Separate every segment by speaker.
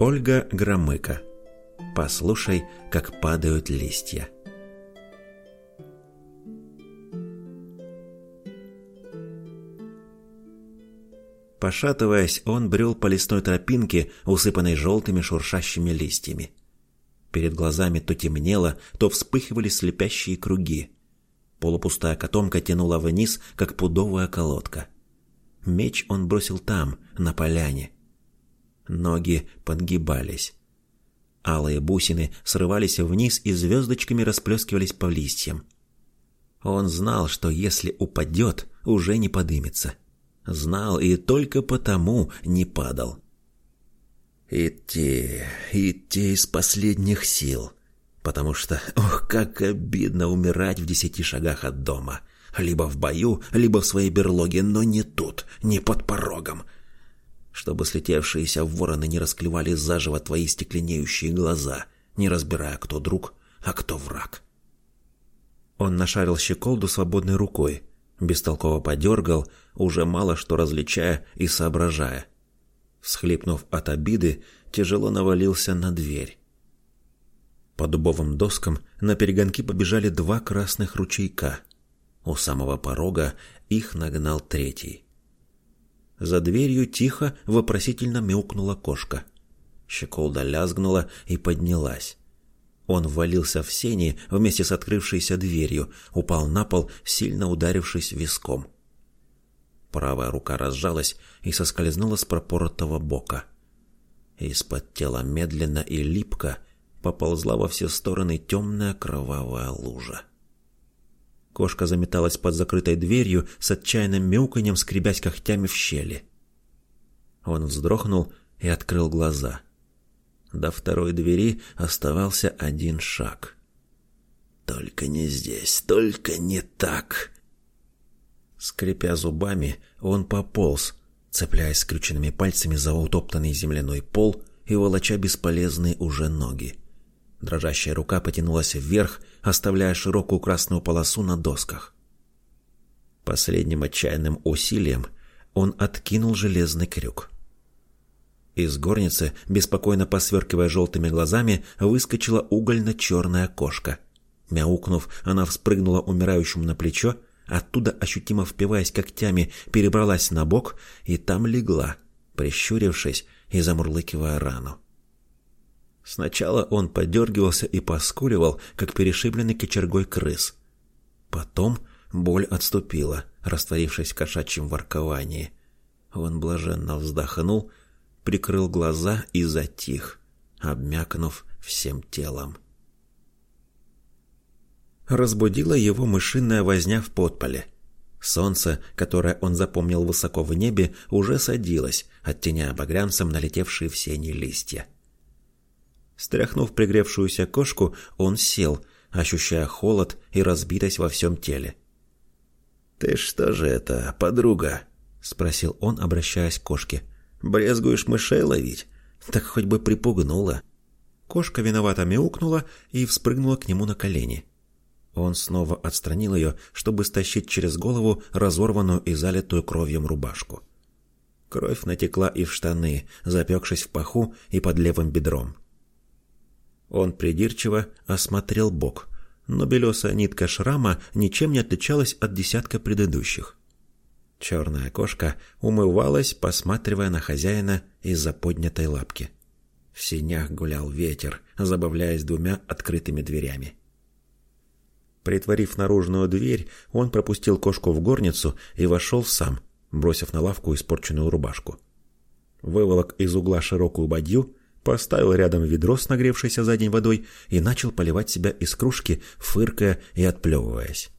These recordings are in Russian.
Speaker 1: Ольга Громыко. Послушай, как падают листья. Пошатываясь, он брел по лесной тропинке, усыпанной желтыми шуршащими листьями. Перед глазами то темнело, то вспыхивали слепящие круги. Полупустая котомка тянула вниз, как пудовая колодка. Меч он бросил там, на поляне. Ноги подгибались. Алые бусины срывались вниз и звездочками расплескивались по листьям. Он знал, что если упадет, уже не подымется. Знал и только потому не падал. Идти, идти из последних сил. Потому что, ох, как обидно умирать в десяти шагах от дома. Либо в бою, либо в своей берлоге, но не тут, не под порогом. Чтобы слетевшиеся вороны не расклевали заживо твои стекленеющие глаза, не разбирая, кто друг, а кто враг. Он нашарил щеколду свободной рукой, бестолково подергал, уже мало что различая и соображая. Всхлипнув от обиды, тяжело навалился на дверь. По дубовым доскам на перегонки побежали два красных ручейка. У самого порога их нагнал третий. За дверью тихо вопросительно мяукнула кошка. Щеколда лязгнула и поднялась. Он ввалился в сени вместе с открывшейся дверью, упал на пол, сильно ударившись виском. Правая рука разжалась и соскользнула с пропоротого бока. Из-под тела медленно и липко поползла во все стороны темная кровавая лужа. Кошка заметалась под закрытой дверью с отчаянным мяуканьем, скребясь когтями в щели. Он вздрогнул и открыл глаза. До второй двери оставался один шаг. «Только не здесь, только не так!» Скрипя зубами, он пополз, цепляясь скрюченными пальцами за утоптанный земляной пол и волоча бесполезные уже ноги. Дрожащая рука потянулась вверх, оставляя широкую красную полосу на досках. Последним отчаянным усилием он откинул железный крюк. Из горницы, беспокойно посверкивая желтыми глазами, выскочила угольно-черная кошка. Мяукнув, она вспрыгнула умирающему на плечо, оттуда, ощутимо впиваясь когтями, перебралась на бок и там легла, прищурившись и замурлыкивая рану. Сначала он подергивался и поскуливал, как перешибленный кочергой крыс. Потом боль отступила, растворившись в кошачьем ворковании. Он блаженно вздохнул, прикрыл глаза и затих, обмякнув всем телом. Разбудила его мышиная возня в подполе. Солнце, которое он запомнил высоко в небе, уже садилось, оттеняя багрянцем налетевшие в сени листья. Стряхнув пригревшуюся кошку, он сел, ощущая холод и разбитость во всем теле. «Ты что же это, подруга?» — спросил он, обращаясь к кошке. «Брезгуешь мышей ловить? Так хоть бы припугнула». Кошка виновато мяукнула и вспрыгнула к нему на колени. Он снова отстранил ее, чтобы стащить через голову разорванную и залитую кровью рубашку. Кровь натекла и в штаны, запекшись в паху и под левым бедром. Он придирчиво осмотрел бок, но белесая нитка шрама ничем не отличалась от десятка предыдущих. Черная кошка умывалась, посматривая на хозяина из-за поднятой лапки. В синях гулял ветер, забавляясь двумя открытыми дверями. Притворив наружную дверь, он пропустил кошку в горницу и вошел сам, бросив на лавку испорченную рубашку. Выволок из угла широкую бадью, поставил рядом ведро с нагревшейся за день водой и начал поливать себя из кружки, фыркая и отплевываясь.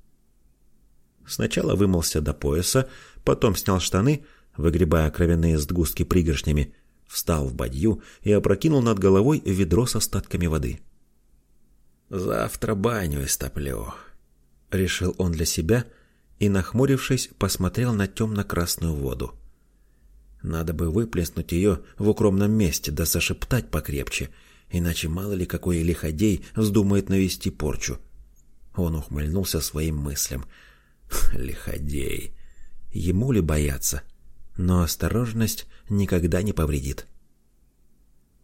Speaker 1: Сначала вымылся до пояса, потом снял штаны, выгребая кровяные сгустки пригоршнями, встал в бадью и опрокинул над головой ведро с остатками воды. «Завтра баню истоплю», — решил он для себя и, нахмурившись, посмотрел на темно-красную воду. Надо бы выплеснуть ее в укромном месте, да зашептать покрепче, иначе мало ли какой лиходей вздумает навести порчу. Он ухмыльнулся своим мыслям. Лиходей. Ему ли бояться? Но осторожность никогда не повредит.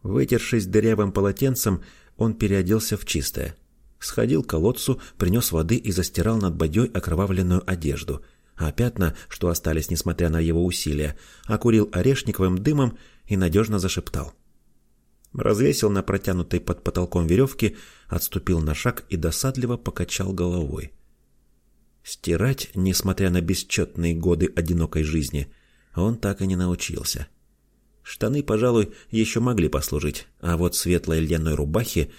Speaker 1: Вытершись дырявым полотенцем, он переоделся в чистое. Сходил к колодцу, принес воды и застирал над бадьей окровавленную одежду, а пятна, что остались, несмотря на его усилия, окурил орешниковым дымом и надежно зашептал. Развесил на протянутой под потолком веревке, отступил на шаг и досадливо покачал головой. Стирать, несмотря на бесчетные годы одинокой жизни, он так и не научился. Штаны, пожалуй, еще могли послужить, а вот светлой льняной рубахе,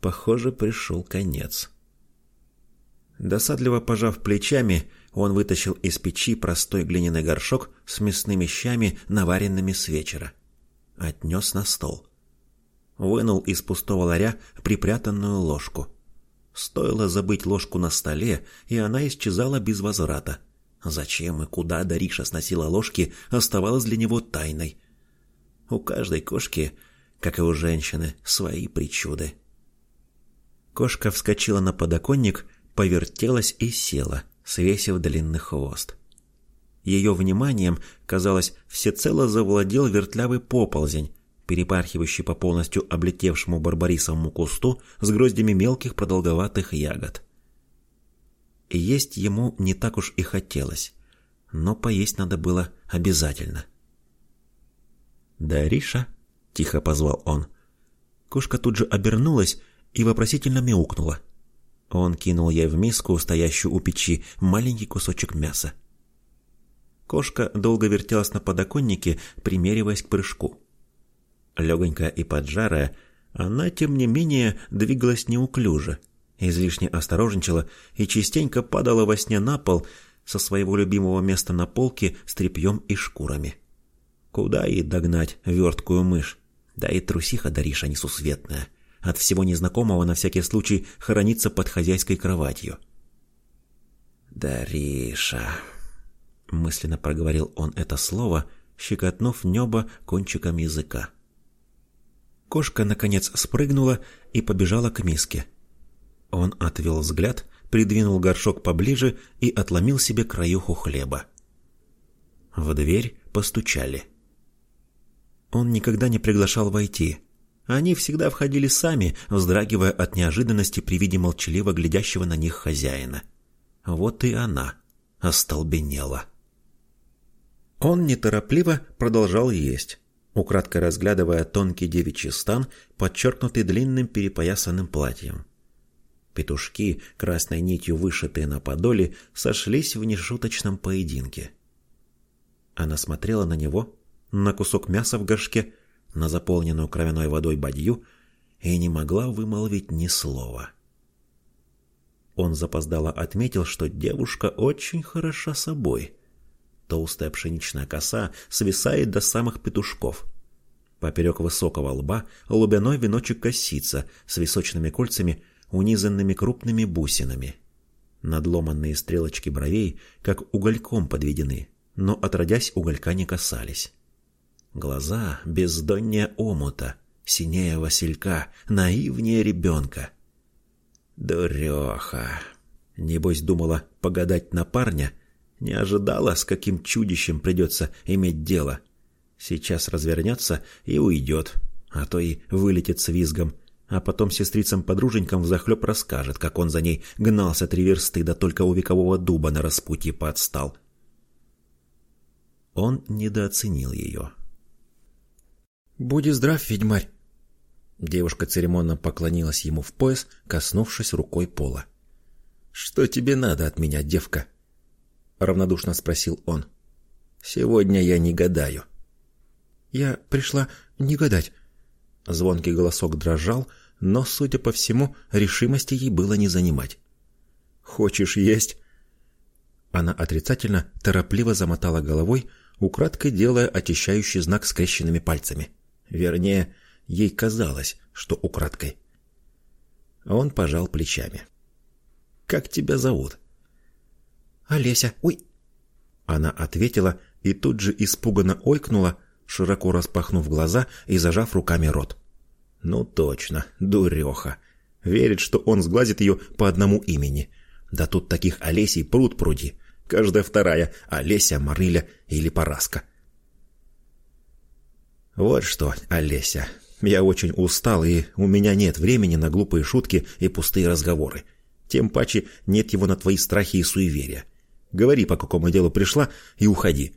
Speaker 1: похоже, пришел конец. Досадливо пожав плечами, он вытащил из печи простой глиняный горшок с мясными щами, наваренными с вечера. Отнес на стол. Вынул из пустого ларя припрятанную ложку. Стоило забыть ложку на столе, и она исчезала без возврата. Зачем и куда Дариша сносила ложки, оставалось для него тайной. У каждой кошки, как и у женщины, свои причуды. Кошка вскочила на подоконник, повертелась и села, свесив длинный хвост. Ее вниманием, казалось, всецело завладел вертлявый поползень, перепархивающий по полностью облетевшему барбарисовому кусту с гроздями мелких продолговатых ягод. Есть ему не так уж и хотелось, но поесть надо было обязательно. «Дариша?» — тихо позвал он. Кошка тут же обернулась и вопросительно мяукнула. Он кинул ей в миску, стоящую у печи, маленький кусочек мяса. Кошка долго вертелась на подоконнике, примериваясь к прыжку. Легонькая и поджарая, она, тем не менее, двигалась неуклюже, излишне осторожничала и частенько падала во сне на пол со своего любимого места на полке с тряпьем и шкурами. Куда ей догнать верткую мышь? Да и трусиха Дариша несусветная. От всего незнакомого на всякий случай хоронится под хозяйской кроватью. «Дариша», — мысленно проговорил он это слово, щекотнув небо кончиком языка. Кошка, наконец, спрыгнула и побежала к миске. Он отвел взгляд, придвинул горшок поближе и отломил себе краюху хлеба. В дверь постучали. Он никогда не приглашал войти. Они всегда входили сами, вздрагивая от неожиданности при виде молчаливо глядящего на них хозяина. Вот и она остолбенела. Он неторопливо продолжал есть украдкой разглядывая тонкий девичий стан, подчеркнутый длинным перепоясанным платьем. Петушки, красной нитью вышитые на подоле, сошлись в нешуточном поединке. Она смотрела на него, на кусок мяса в горшке, на заполненную кровяной водой бадью и не могла вымолвить ни слова. Он запоздало отметил, что девушка очень хороша собой — Толстая пшеничная коса свисает до самых петушков. Поперек высокого лба лубяной веночек косица с височными кольцами, унизанными крупными бусинами. Надломанные стрелочки бровей, как угольком подведены, но, отродясь, уголька не касались. Глаза бездоннее омута, синее василька, наивнее ребенка. Дуреха! Небось думала погадать на парня — не ожидала, с каким чудищем придется иметь дело. Сейчас развернется и уйдет, а то и вылетит с визгом, а потом сестрицам-подруженькам взахлеб расскажет, как он за ней гнался три версты, да только у векового дуба на распутье подстал. Он недооценил ее. «Будь здрав, ведьмарь!» Девушка церемонно поклонилась ему в пояс, коснувшись рукой пола. «Что тебе надо от меня, девка?» — равнодушно спросил он. «Сегодня я не гадаю». «Я пришла не гадать». Звонкий голосок дрожал, но, судя по всему, решимости ей было не занимать. «Хочешь есть?» Она отрицательно, торопливо замотала головой, украдкой делая очищающий знак скрещенными пальцами. Вернее, ей казалось, что украдкой. Он пожал плечами. «Как тебя зовут?» «Олеся, ой!» Она ответила и тут же испуганно ойкнула, широко распахнув глаза и зажав руками рот. «Ну точно, дуреха!» Верит, что он сглазит ее по одному имени. Да тут таких Олесей пруд пруди. Каждая вторая — Олеся, Марыля или Параска. «Вот что, Олеся, Я очень устал, и у меня нет времени на глупые шутки и пустые разговоры. Тем паче нет его на твои страхи и суеверия. Говори, по какому делу пришла, и уходи.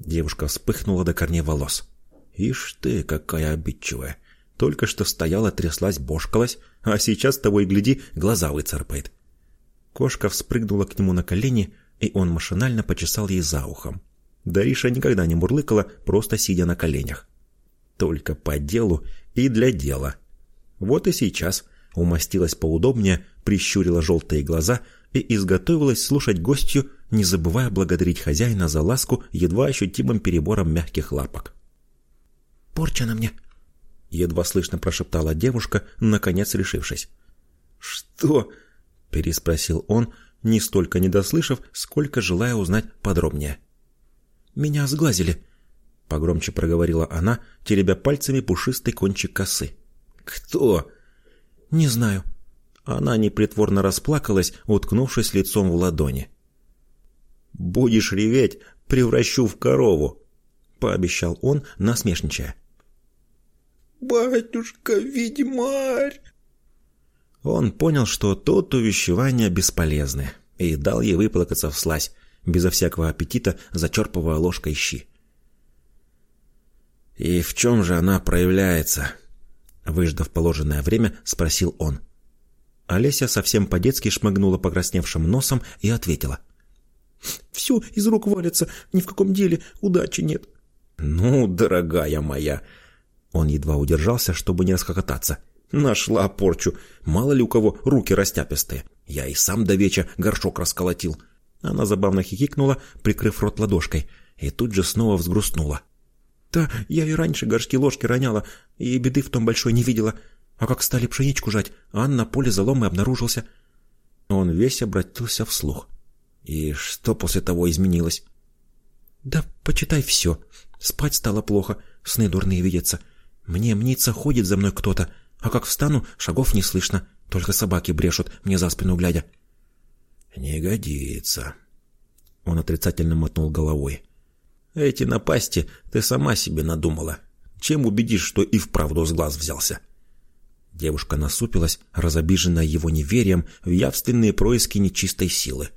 Speaker 1: Девушка вспыхнула до корней волос. Ишь ты, какая обидчивая. Только что стояла, тряслась, бошкалась, а сейчас того и гляди, глаза выцарапает. Кошка вспрыгнула к нему на колени, и он машинально почесал ей за ухом. Дариша никогда не мурлыкала, просто сидя на коленях. Только по делу и для дела. Вот и сейчас умостилась поудобнее, прищурила желтые глаза и изготовилась слушать гостью, не забывая благодарить хозяина за ласку едва ощутимым перебором мягких лапок.
Speaker 2: «Порча на мне!» — едва слышно прошептала девушка, наконец решившись.
Speaker 1: «Что?» — переспросил он, не столько недослышав, сколько желая узнать подробнее.
Speaker 2: «Меня сглазили», —
Speaker 1: погромче проговорила она, теребя пальцами пушистый кончик косы.
Speaker 2: «Кто?» «Не знаю».
Speaker 1: Она непритворно расплакалась, уткнувшись лицом в ладони. «Будешь реветь, превращу в корову», — пообещал он, насмешничая.
Speaker 2: «Батюшка-ведьмарь!»
Speaker 1: Он понял, что тот увещевания бесполезны, и дал ей выплакаться в слазь, безо всякого аппетита зачерпывая ложкой щи. «И в чем же она проявляется?» Выждав положенное время, спросил он. Олеся совсем по-детски шмыгнула покрасневшим носом и ответила.
Speaker 2: «Все из рук валится, ни в каком деле удачи нет».
Speaker 1: «Ну, дорогая моя!» Он едва удержался, чтобы не расхохотаться. «Нашла порчу. Мало ли у кого руки растяпистые. Я и сам до веча горшок расколотил. Она забавно хихикнула, прикрыв рот ладошкой, и тут же снова взгрустнула.
Speaker 2: «Да, я и раньше горшки-ложки роняла, и беды в том большой не видела. А как стали пшеничку жать, Ан на поле залом и обнаружился».
Speaker 1: Он весь обратился вслух. «И что после того изменилось?»
Speaker 2: «Да почитай все. Спать стало плохо, сны дурные видятся. Мне мнится, ходит за мной кто-то, а как встану, шагов не слышно, только собаки брешут, мне за спину глядя».
Speaker 1: «Не годится». Он отрицательно мотнул головой. «Эти напасти ты сама себе надумала. Чем убедишь, что и вправду с глаз взялся?» Девушка насупилась, разобиженная его неверием в явственные происки нечистой силы.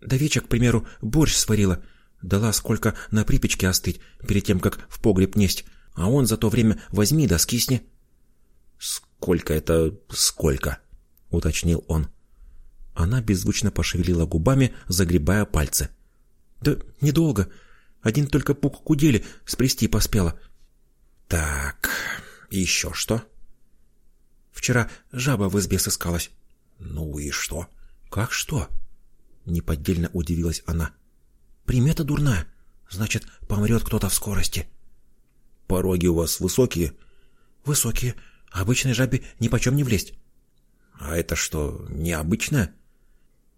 Speaker 2: «Да вечер, к примеру, борщ сварила. Дала сколько на припечке остыть, перед тем, как в погреб несть. А он за то время возьми да скисни».
Speaker 1: «Сколько это сколько?» — уточнил он.
Speaker 2: Она беззвучно пошевелила губами, загребая пальцы. «Да недолго. Один только пук кудели сплести поспела».
Speaker 1: «Так, еще что?»
Speaker 2: «Вчера жаба в избе сыскалась».
Speaker 1: «Ну и что?»
Speaker 2: «Как что?» Неподдельно удивилась она. «Примета дурная. Значит, помрет кто-то в скорости».
Speaker 1: «Пороги у вас высокие?»
Speaker 2: «Высокие. Обычной жабе нипочем не влезть».
Speaker 1: «А это что, необычное?»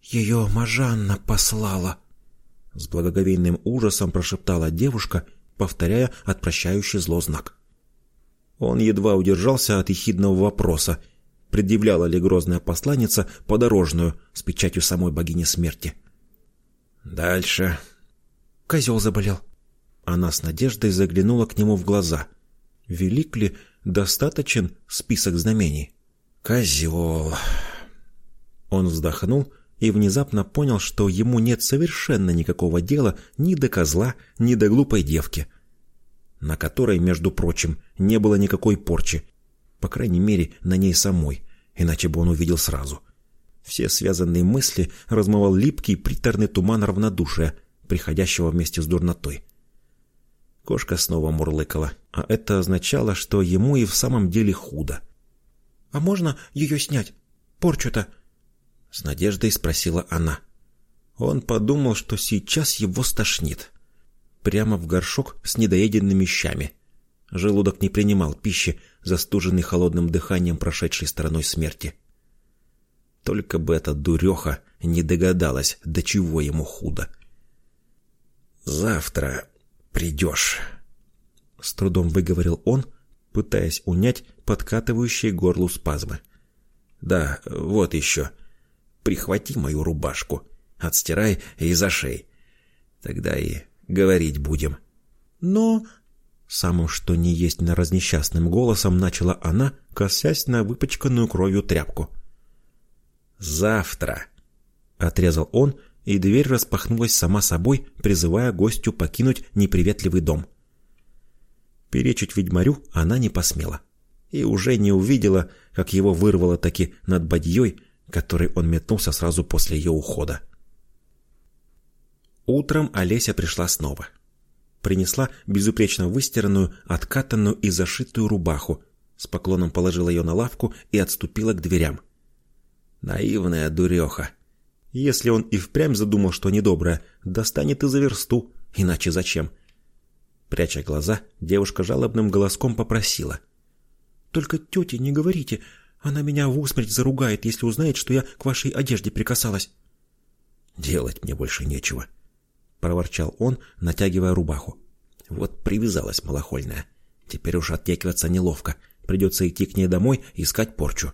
Speaker 2: «Ее Мажанна послала!»
Speaker 1: С благоговейным ужасом прошептала девушка, повторяя отпрощающий зло знак. Он едва удержался от ехидного вопроса, предъявляла ли грозная посланница подорожную с печатью самой богини смерти. Дальше.
Speaker 2: Козел заболел.
Speaker 1: Она с надеждой заглянула к нему в глаза. Велик ли достаточен список знамений? Козел. Он вздохнул и внезапно понял, что ему нет совершенно никакого дела ни до козла, ни до глупой девки, на которой, между прочим, не было никакой порчи, по крайней мере, на ней самой, иначе бы он увидел сразу. Все связанные мысли размывал липкий приторный туман равнодушия, приходящего вместе с дурнотой. Кошка снова мурлыкала, а это означало, что ему и в самом деле худо.
Speaker 2: — А можно ее снять? Порчу-то —
Speaker 1: с надеждой спросила она. Он подумал, что сейчас его стошнит. Прямо в горшок с недоеденными щами. Желудок не принимал пищи, застуженный холодным дыханием прошедшей стороной смерти. Только бы эта дуреха не догадалась, до чего ему худо. «Завтра придешь», — с трудом выговорил он, пытаясь унять подкатывающие горлу спазмы. «Да, вот еще прихвати мою рубашку, отстирай и зашей. Тогда и говорить будем.
Speaker 2: Но... Самым что ни есть на разнесчастным голосом начала она, косясь на выпачканную кровью тряпку.
Speaker 1: «Завтра!»
Speaker 2: — отрезал он, и дверь распахнулась сама собой, призывая гостю покинуть неприветливый дом. Перечить ведьмарю она не посмела. И уже не увидела, как его вырвало таки над бадьей, которой он метнулся сразу после ее ухода. Утром Олеся пришла снова. Принесла безупречно выстиранную, откатанную и зашитую рубаху, с поклоном положила ее на лавку и отступила к дверям. Наивная дуреха. Если он и впрямь задумал, что недоброе, достанет и за версту, иначе зачем? Пряча глаза, девушка жалобным голоском попросила. «Только тете не говорите, она меня в усмерть заругает, если узнает, что я к вашей одежде прикасалась».
Speaker 1: «Делать мне больше нечего», — проворчал он, натягивая рубаху. «Вот привязалась малохольная. Теперь уж оттекиваться неловко. Придется идти к ней домой и искать порчу».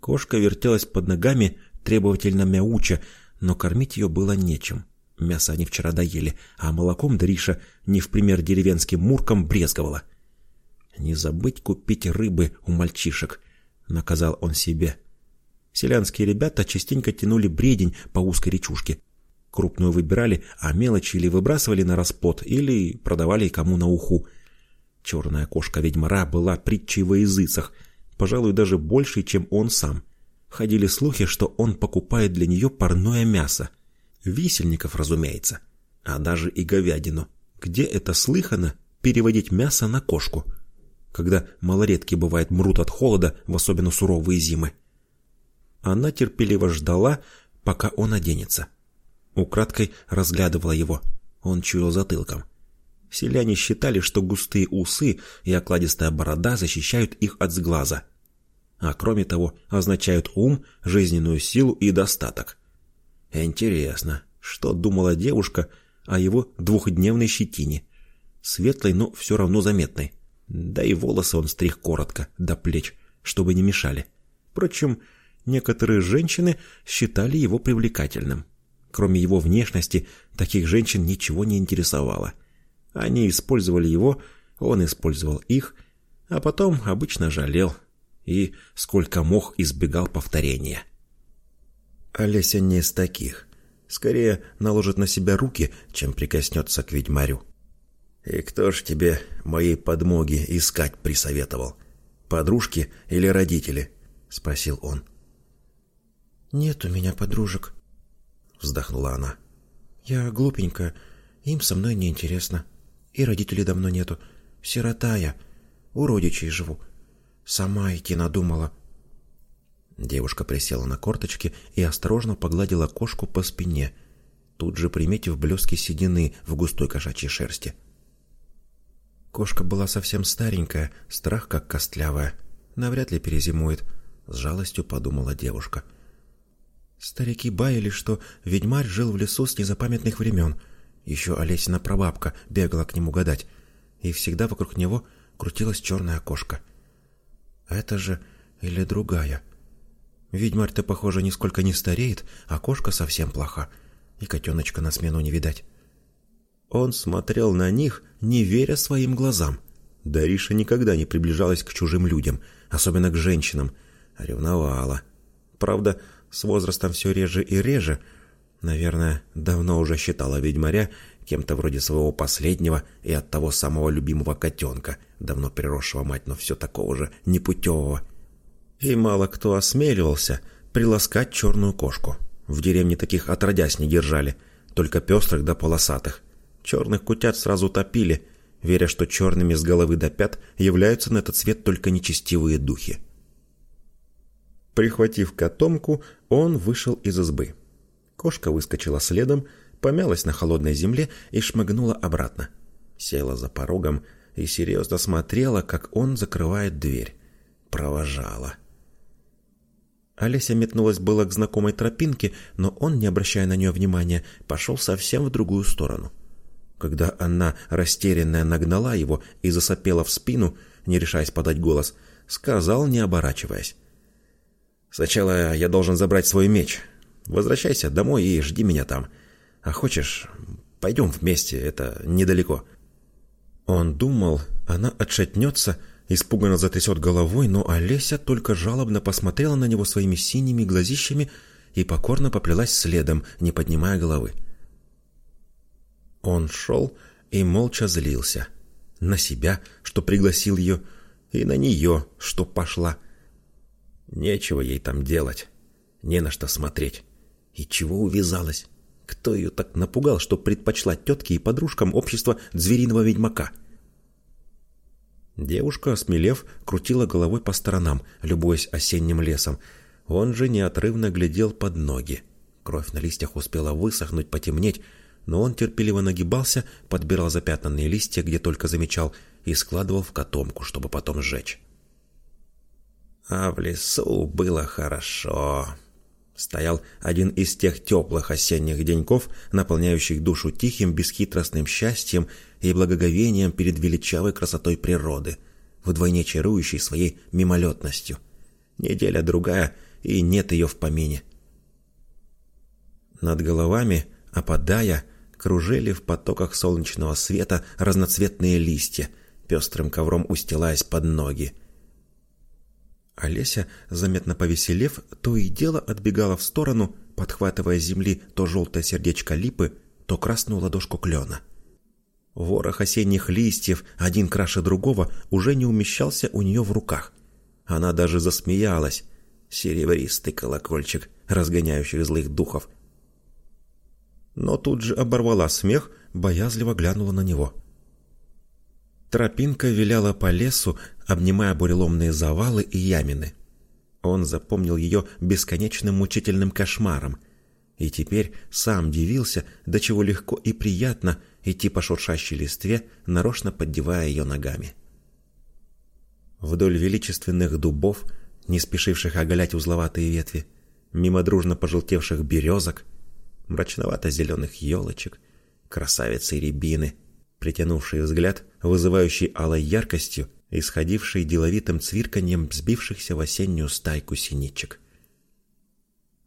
Speaker 1: Кошка вертелась под ногами, требовательно мяуча, но кормить ее было нечем. Мясо они вчера доели, а молоком Дриша, не в пример деревенским муркам, брезговала. «Не забыть купить рыбы у мальчишек», — наказал он себе. Селянские ребята частенько тянули бредень по узкой речушке. Крупную выбирали, а мелочи или выбрасывали на расплод, или продавали кому на уху. Черная кошка ведьмара была притчей во языцах, пожалуй, даже больше, чем он сам. Ходили слухи, что он покупает для нее парное мясо. Висельников, разумеется. А даже и говядину. Где это слыхано переводить мясо на кошку? Когда малоредки, бывает, мрут от холода, в особенно суровые зимы. Она терпеливо ждала, пока он оденется. Украдкой разглядывала его. Он чуял затылком. Селяне считали, что густые усы и окладистая борода защищают их от сглаза. А кроме того, означают ум, жизненную силу и достаток. Интересно, что думала девушка о его двухдневной щетине? Светлой, но все равно заметной. Да и волосы он стриг коротко, до плеч, чтобы не мешали. Впрочем, некоторые женщины считали его привлекательным. Кроме его внешности, таких женщин ничего не интересовало. Они использовали его, он использовал их, а потом обычно жалел и, сколько мог, избегал повторения. Олеся не из таких. Скорее наложит на себя руки, чем прикоснется к ведьмарю. «И кто ж тебе моей подмоги искать присоветовал? Подружки или родители?» — спросил он.
Speaker 2: «Нет у меня подружек», вздохнула она. «Я глупенькая, им со мной не интересно. И родителей давно нету. Сирота я, у родичей живу. Сама идти надумала».
Speaker 1: Девушка присела на корточки и осторожно погладила кошку по спине, тут же приметив блески седины в густой кошачьей шерсти.
Speaker 2: Кошка была совсем старенькая, страх как костлявая. Навряд ли перезимует, с жалостью подумала девушка. — Старики баяли, что ведьмарь жил в лесу с незапамятных времен. Еще Олесина прабабка бегала к нему гадать, и всегда вокруг него крутилась черная кошка. Это же или другая. Ведьмарь-то, похоже, нисколько не стареет, а кошка совсем плоха, и котеночка на смену не видать. Он смотрел на них, не веря своим глазам. Дариша никогда не приближалась к чужим людям, особенно к женщинам, ревновала. Правда, с возрастом все реже и реже. Наверное, давно уже считала ведьмаря кем-то вроде своего последнего и от того самого любимого котенка, давно переросшего мать, но все такого же непутевого. И мало кто осмеливался приласкать черную кошку. В деревне таких отродясь не держали, только пестрых да полосатых. Черных кутят сразу топили, веря, что черными с головы до пят являются на этот свет только нечестивые духи. Прихватив котомку, он вышел из избы. Кошка выскочила следом, помялась на холодной земле и шмыгнула обратно. Села за порогом и серьезно смотрела, как он закрывает дверь. Провожала. Олеся метнулась было к знакомой тропинке, но он, не обращая на нее внимания, пошел совсем в другую сторону. Когда она, растерянная, нагнала его и засопела в спину, не решаясь подать голос, сказал, не оборачиваясь. Сначала я должен забрать свой меч. Возвращайся домой и жди меня там. А хочешь, пойдем вместе, это недалеко». Он думал, она отшатнется, испуганно затрясет головой, но Олеся только жалобно посмотрела на него своими синими глазищами и покорно поплелась следом, не поднимая головы. Он шел и молча злился. На себя, что пригласил ее, и на нее, что пошла. Нечего ей там делать, не на что смотреть. И чего увязалась? Кто ее так напугал, что предпочла тетке и подружкам общество звериного ведьмака? Девушка, осмелев, крутила головой по сторонам, любуясь осенним лесом. Он же неотрывно глядел под ноги. Кровь на листьях успела высохнуть, потемнеть, но он терпеливо нагибался, подбирал запятнанные листья, где только замечал, и складывал в котомку, чтобы потом сжечь. А в лесу было хорошо. Стоял один из тех теплых осенних деньков, наполняющих душу тихим, бесхитростным счастьем и благоговением перед величавой красотой природы, вдвойне чарующей своей мимолетностью. Неделя-другая, и нет ее в помине. Над головами, опадая, кружили в потоках солнечного света разноцветные листья, пестрым ковром устилаясь под ноги. Олеся, заметно повеселев, то и дело отбегала в сторону, подхватывая с земли то желтое сердечко липы, то красную ладошку клена. Ворох осенних листьев, один краше другого, уже не умещался у нее в руках. Она даже засмеялась. Серебристый колокольчик, разгоняющий злых духов. Но тут же оборвала смех, боязливо глянула на него. Тропинка виляла по лесу, обнимая буреломные завалы и ямины. Он запомнил ее бесконечным мучительным кошмаром, и теперь сам дивился, до чего легко и приятно идти по шуршащей листве, нарочно поддевая ее ногами. Вдоль величественных дубов, не спешивших оголять узловатые ветви, мимо дружно пожелтевших березок, мрачновато-зеленых елочек, красавицы рябины, притянувший взгляд, вызывающий алой яркостью, исходивший деловитым цвирканьем сбившихся в осеннюю стайку синичек.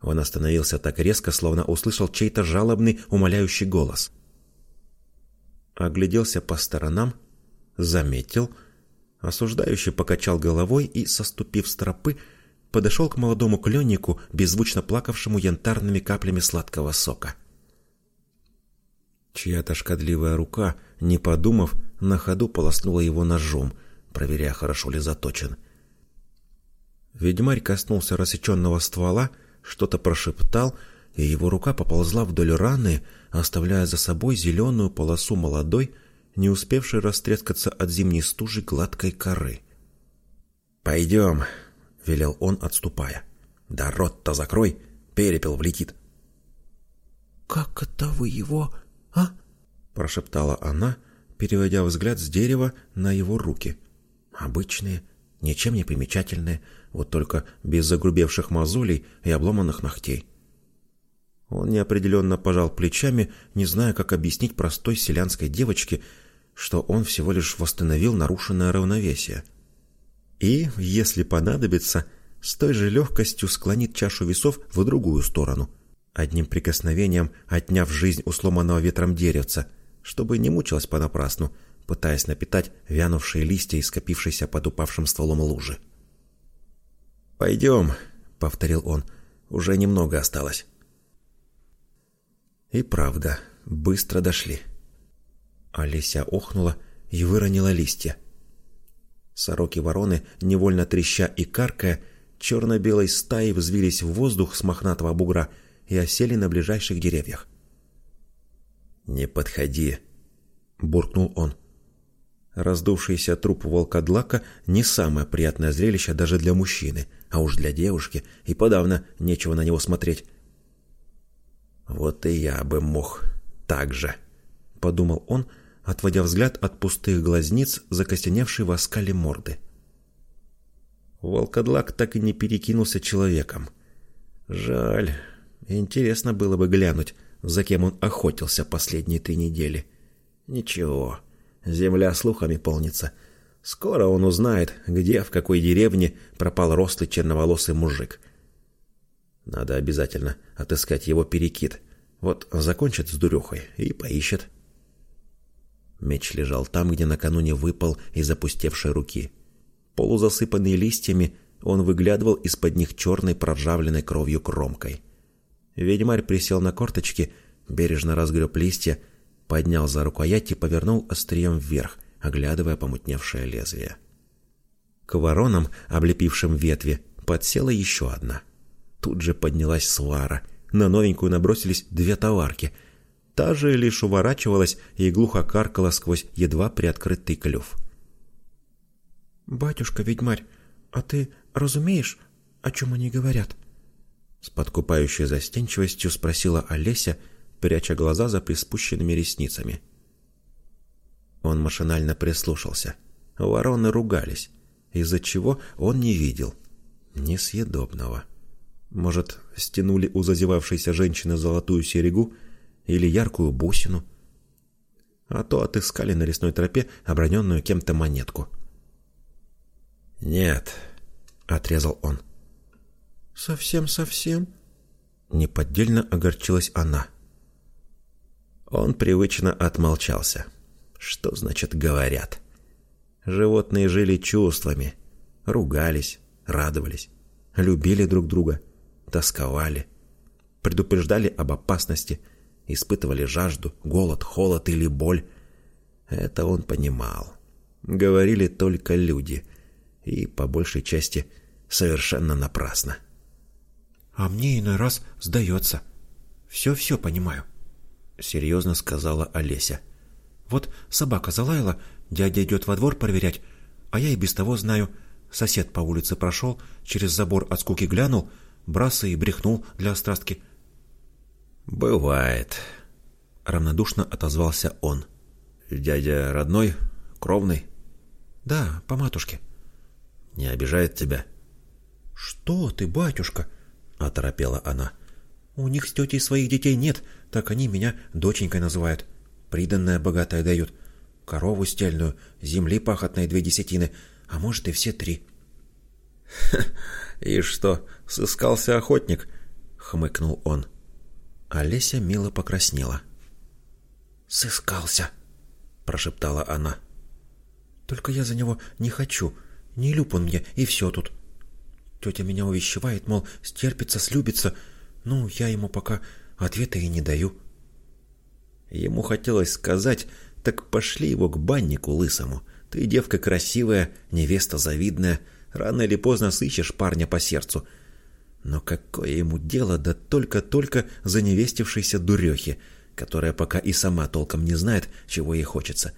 Speaker 2: Он остановился так резко, словно услышал чей-то жалобный, умоляющий голос. Огляделся по сторонам, заметил, осуждающий покачал головой и, соступив с тропы, подошел к молодому кленнику, беззвучно плакавшему янтарными каплями сладкого сока. Чья-то шкодливая рука, не подумав, на ходу полоснула его ножом — проверяя, хорошо ли заточен. Ведьмарь коснулся рассеченного ствола, что-то прошептал, и его рука поползла вдоль раны, оставляя за собой зеленую полосу молодой, не успевшей растрескаться от зимней стужи гладкой коры. «Пойдем», — велел он, отступая. «Да рот-то закрой, перепел влетит».
Speaker 3: «Как это вы его, а?»
Speaker 2: — прошептала она, переводя взгляд с дерева на его руки. Обычные, ничем не примечательные, вот только без загрубевших мозолей и обломанных ногтей. Он неопределенно пожал плечами, не зная, как объяснить простой селянской девочке, что он всего лишь восстановил нарушенное равновесие. И, если понадобится, с той же легкостью склонит чашу весов в другую сторону, одним прикосновением отняв жизнь у сломанного ветром деревца, чтобы не мучилась понапрасну, пытаясь напитать вянувшие листья и скопившиеся под упавшим стволом лужи. «Пойдем», — повторил он, — «уже немного осталось». И правда, быстро дошли. Олеся охнула и выронила листья. Сороки-вороны, невольно треща и каркая, черно-белой стаей взвились в воздух с мохнатого бугра и осели на ближайших деревьях. «Не подходи», — буркнул он. Раздувшийся труп волкодлака не самое приятное зрелище даже для мужчины, а уж для девушки и подавно нечего на него смотреть. «Вот и я бы мог так же», — подумал он, отводя взгляд от пустых глазниц, закостеневшей в оскале морды. Волкодлак так и не перекинулся человеком. Жаль, интересно было бы глянуть, за кем он охотился последние три недели. Ничего, Земля слухами полнится. Скоро он узнает, где, в какой деревне пропал рослый черноволосый мужик. Надо обязательно отыскать его перекид. Вот закончит с дурехой и поищет.
Speaker 1: Меч лежал там, где накануне выпал из опустевшей руки. Полузасыпанный листьями, он выглядывал из-под них черной проржавленной кровью кромкой. Ведьмарь присел на корточки, бережно разгреб листья, поднял за рукоять и повернул острием вверх, оглядывая помутневшее лезвие. К воронам, облепившим ветви, подсела еще одна. Тут же поднялась свара. На новенькую набросились две товарки. Та же лишь уворачивалась и глухо каркала сквозь едва приоткрытый клюв.
Speaker 3: «Батюшка-ведьмарь, а ты разумеешь, о чем они говорят?»
Speaker 1: С подкупающей застенчивостью спросила Олеся, пряча глаза за приспущенными ресницами. Он машинально прислушался. Вороны ругались, из-за чего он не видел. Несъедобного. Может, стянули у зазевавшейся женщины золотую серегу или яркую бусину? А то отыскали на лесной тропе оброненную кем-то монетку. «Нет», — отрезал он.
Speaker 3: «Совсем-совсем?»
Speaker 1: Неподдельно огорчилась она. Он привычно отмолчался. Что значит «говорят»? Животные жили чувствами, ругались, радовались, любили друг друга, тосковали, предупреждали об опасности, испытывали жажду, голод, холод или боль. Это он понимал. Говорили только люди, и, по большей части, совершенно напрасно.
Speaker 2: «А мне иной раз сдается. Все-все понимаю», — серьезно сказала Олеся. «Вот собака залаяла, дядя идет во двор проверять, а я и без того знаю. Сосед по улице прошел, через забор от скуки глянул, браса и брехнул для острастки».
Speaker 1: «Бывает», — равнодушно отозвался он. «Дядя родной, кровный?»
Speaker 2: «Да, по матушке».
Speaker 1: «Не обижает тебя?»
Speaker 2: «Что ты, батюшка?»
Speaker 1: — оторопела она.
Speaker 2: «У них с тетей своих детей нет, так они меня доченькой называют. Приданное богатое дают. Корову стельную, земли пахотной две десятины, а может и все три».
Speaker 1: «И что, сыскался охотник?» — хмыкнул он. Олеся мило покраснела.
Speaker 2: «Сыскался!» — прошептала она. «Только я за него не хочу. Не люб он мне, и все тут. Тетя меня увещевает, мол, стерпится, слюбится. Ну, я ему пока ответа и не даю.
Speaker 1: Ему хотелось сказать, так пошли его к баннику лысому. Ты девка красивая, невеста завидная, рано или поздно сыщешь парня по сердцу. Но какое ему дело, да только-только заневестившейся дурехи, которая пока и сама толком не знает, чего ей хочется.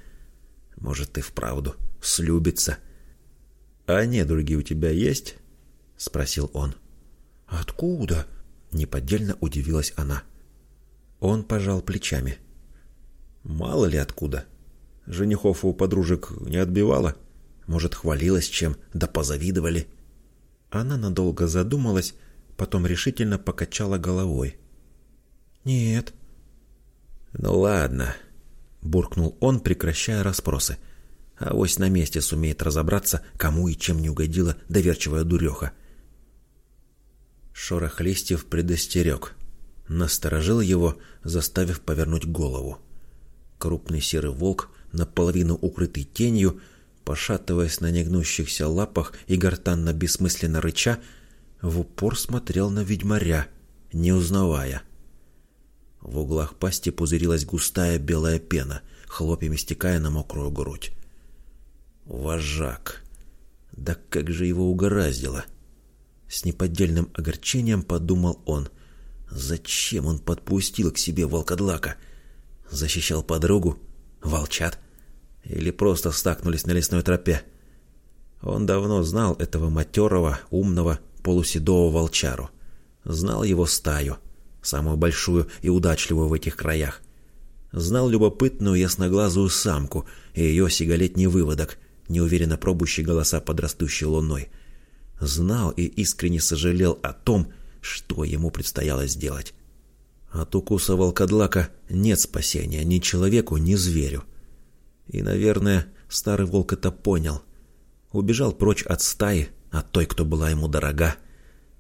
Speaker 1: Может, и вправду слюбится. А недруги у тебя есть? — спросил он.
Speaker 2: «Откуда?» — неподдельно удивилась она.
Speaker 1: Он пожал плечами. «Мало ли откуда. Женихов у подружек не отбивала. Может, хвалилась чем, да позавидовали». Она надолго задумалась, потом решительно покачала головой.
Speaker 2: «Нет».
Speaker 1: «Ну ладно», — буркнул он, прекращая расспросы. «Авось на месте сумеет разобраться, кому и чем не угодила доверчивая дуреха». Шорох листьев предостерег. Насторожил его, заставив повернуть голову. Крупный серый волк, наполовину укрытый тенью, пошатываясь на негнущихся лапах и гортанно-бессмысленно рыча, в упор смотрел на ведьмаря, не узнавая. В углах пасти пузырилась густая белая пена, хлопьями стекая на мокрую грудь. Вожак! Да как же его угораздило! — с неподдельным огорчением подумал он. Зачем он подпустил к себе волкодлака? Защищал подругу? Волчат? Или просто стакнулись на лесной тропе? Он давно знал этого матерого, умного, полуседого волчару. Знал его стаю, самую большую и удачливую в этих краях. Знал любопытную ясноглазую самку и ее сигалетний выводок, неуверенно пробующий голоса под растущей луной — знал и искренне сожалел о том, что ему предстояло сделать. От укуса волкодлака нет спасения ни человеку, ни зверю. И, наверное, старый волк это понял. Убежал прочь от стаи, от той, кто была ему дорога,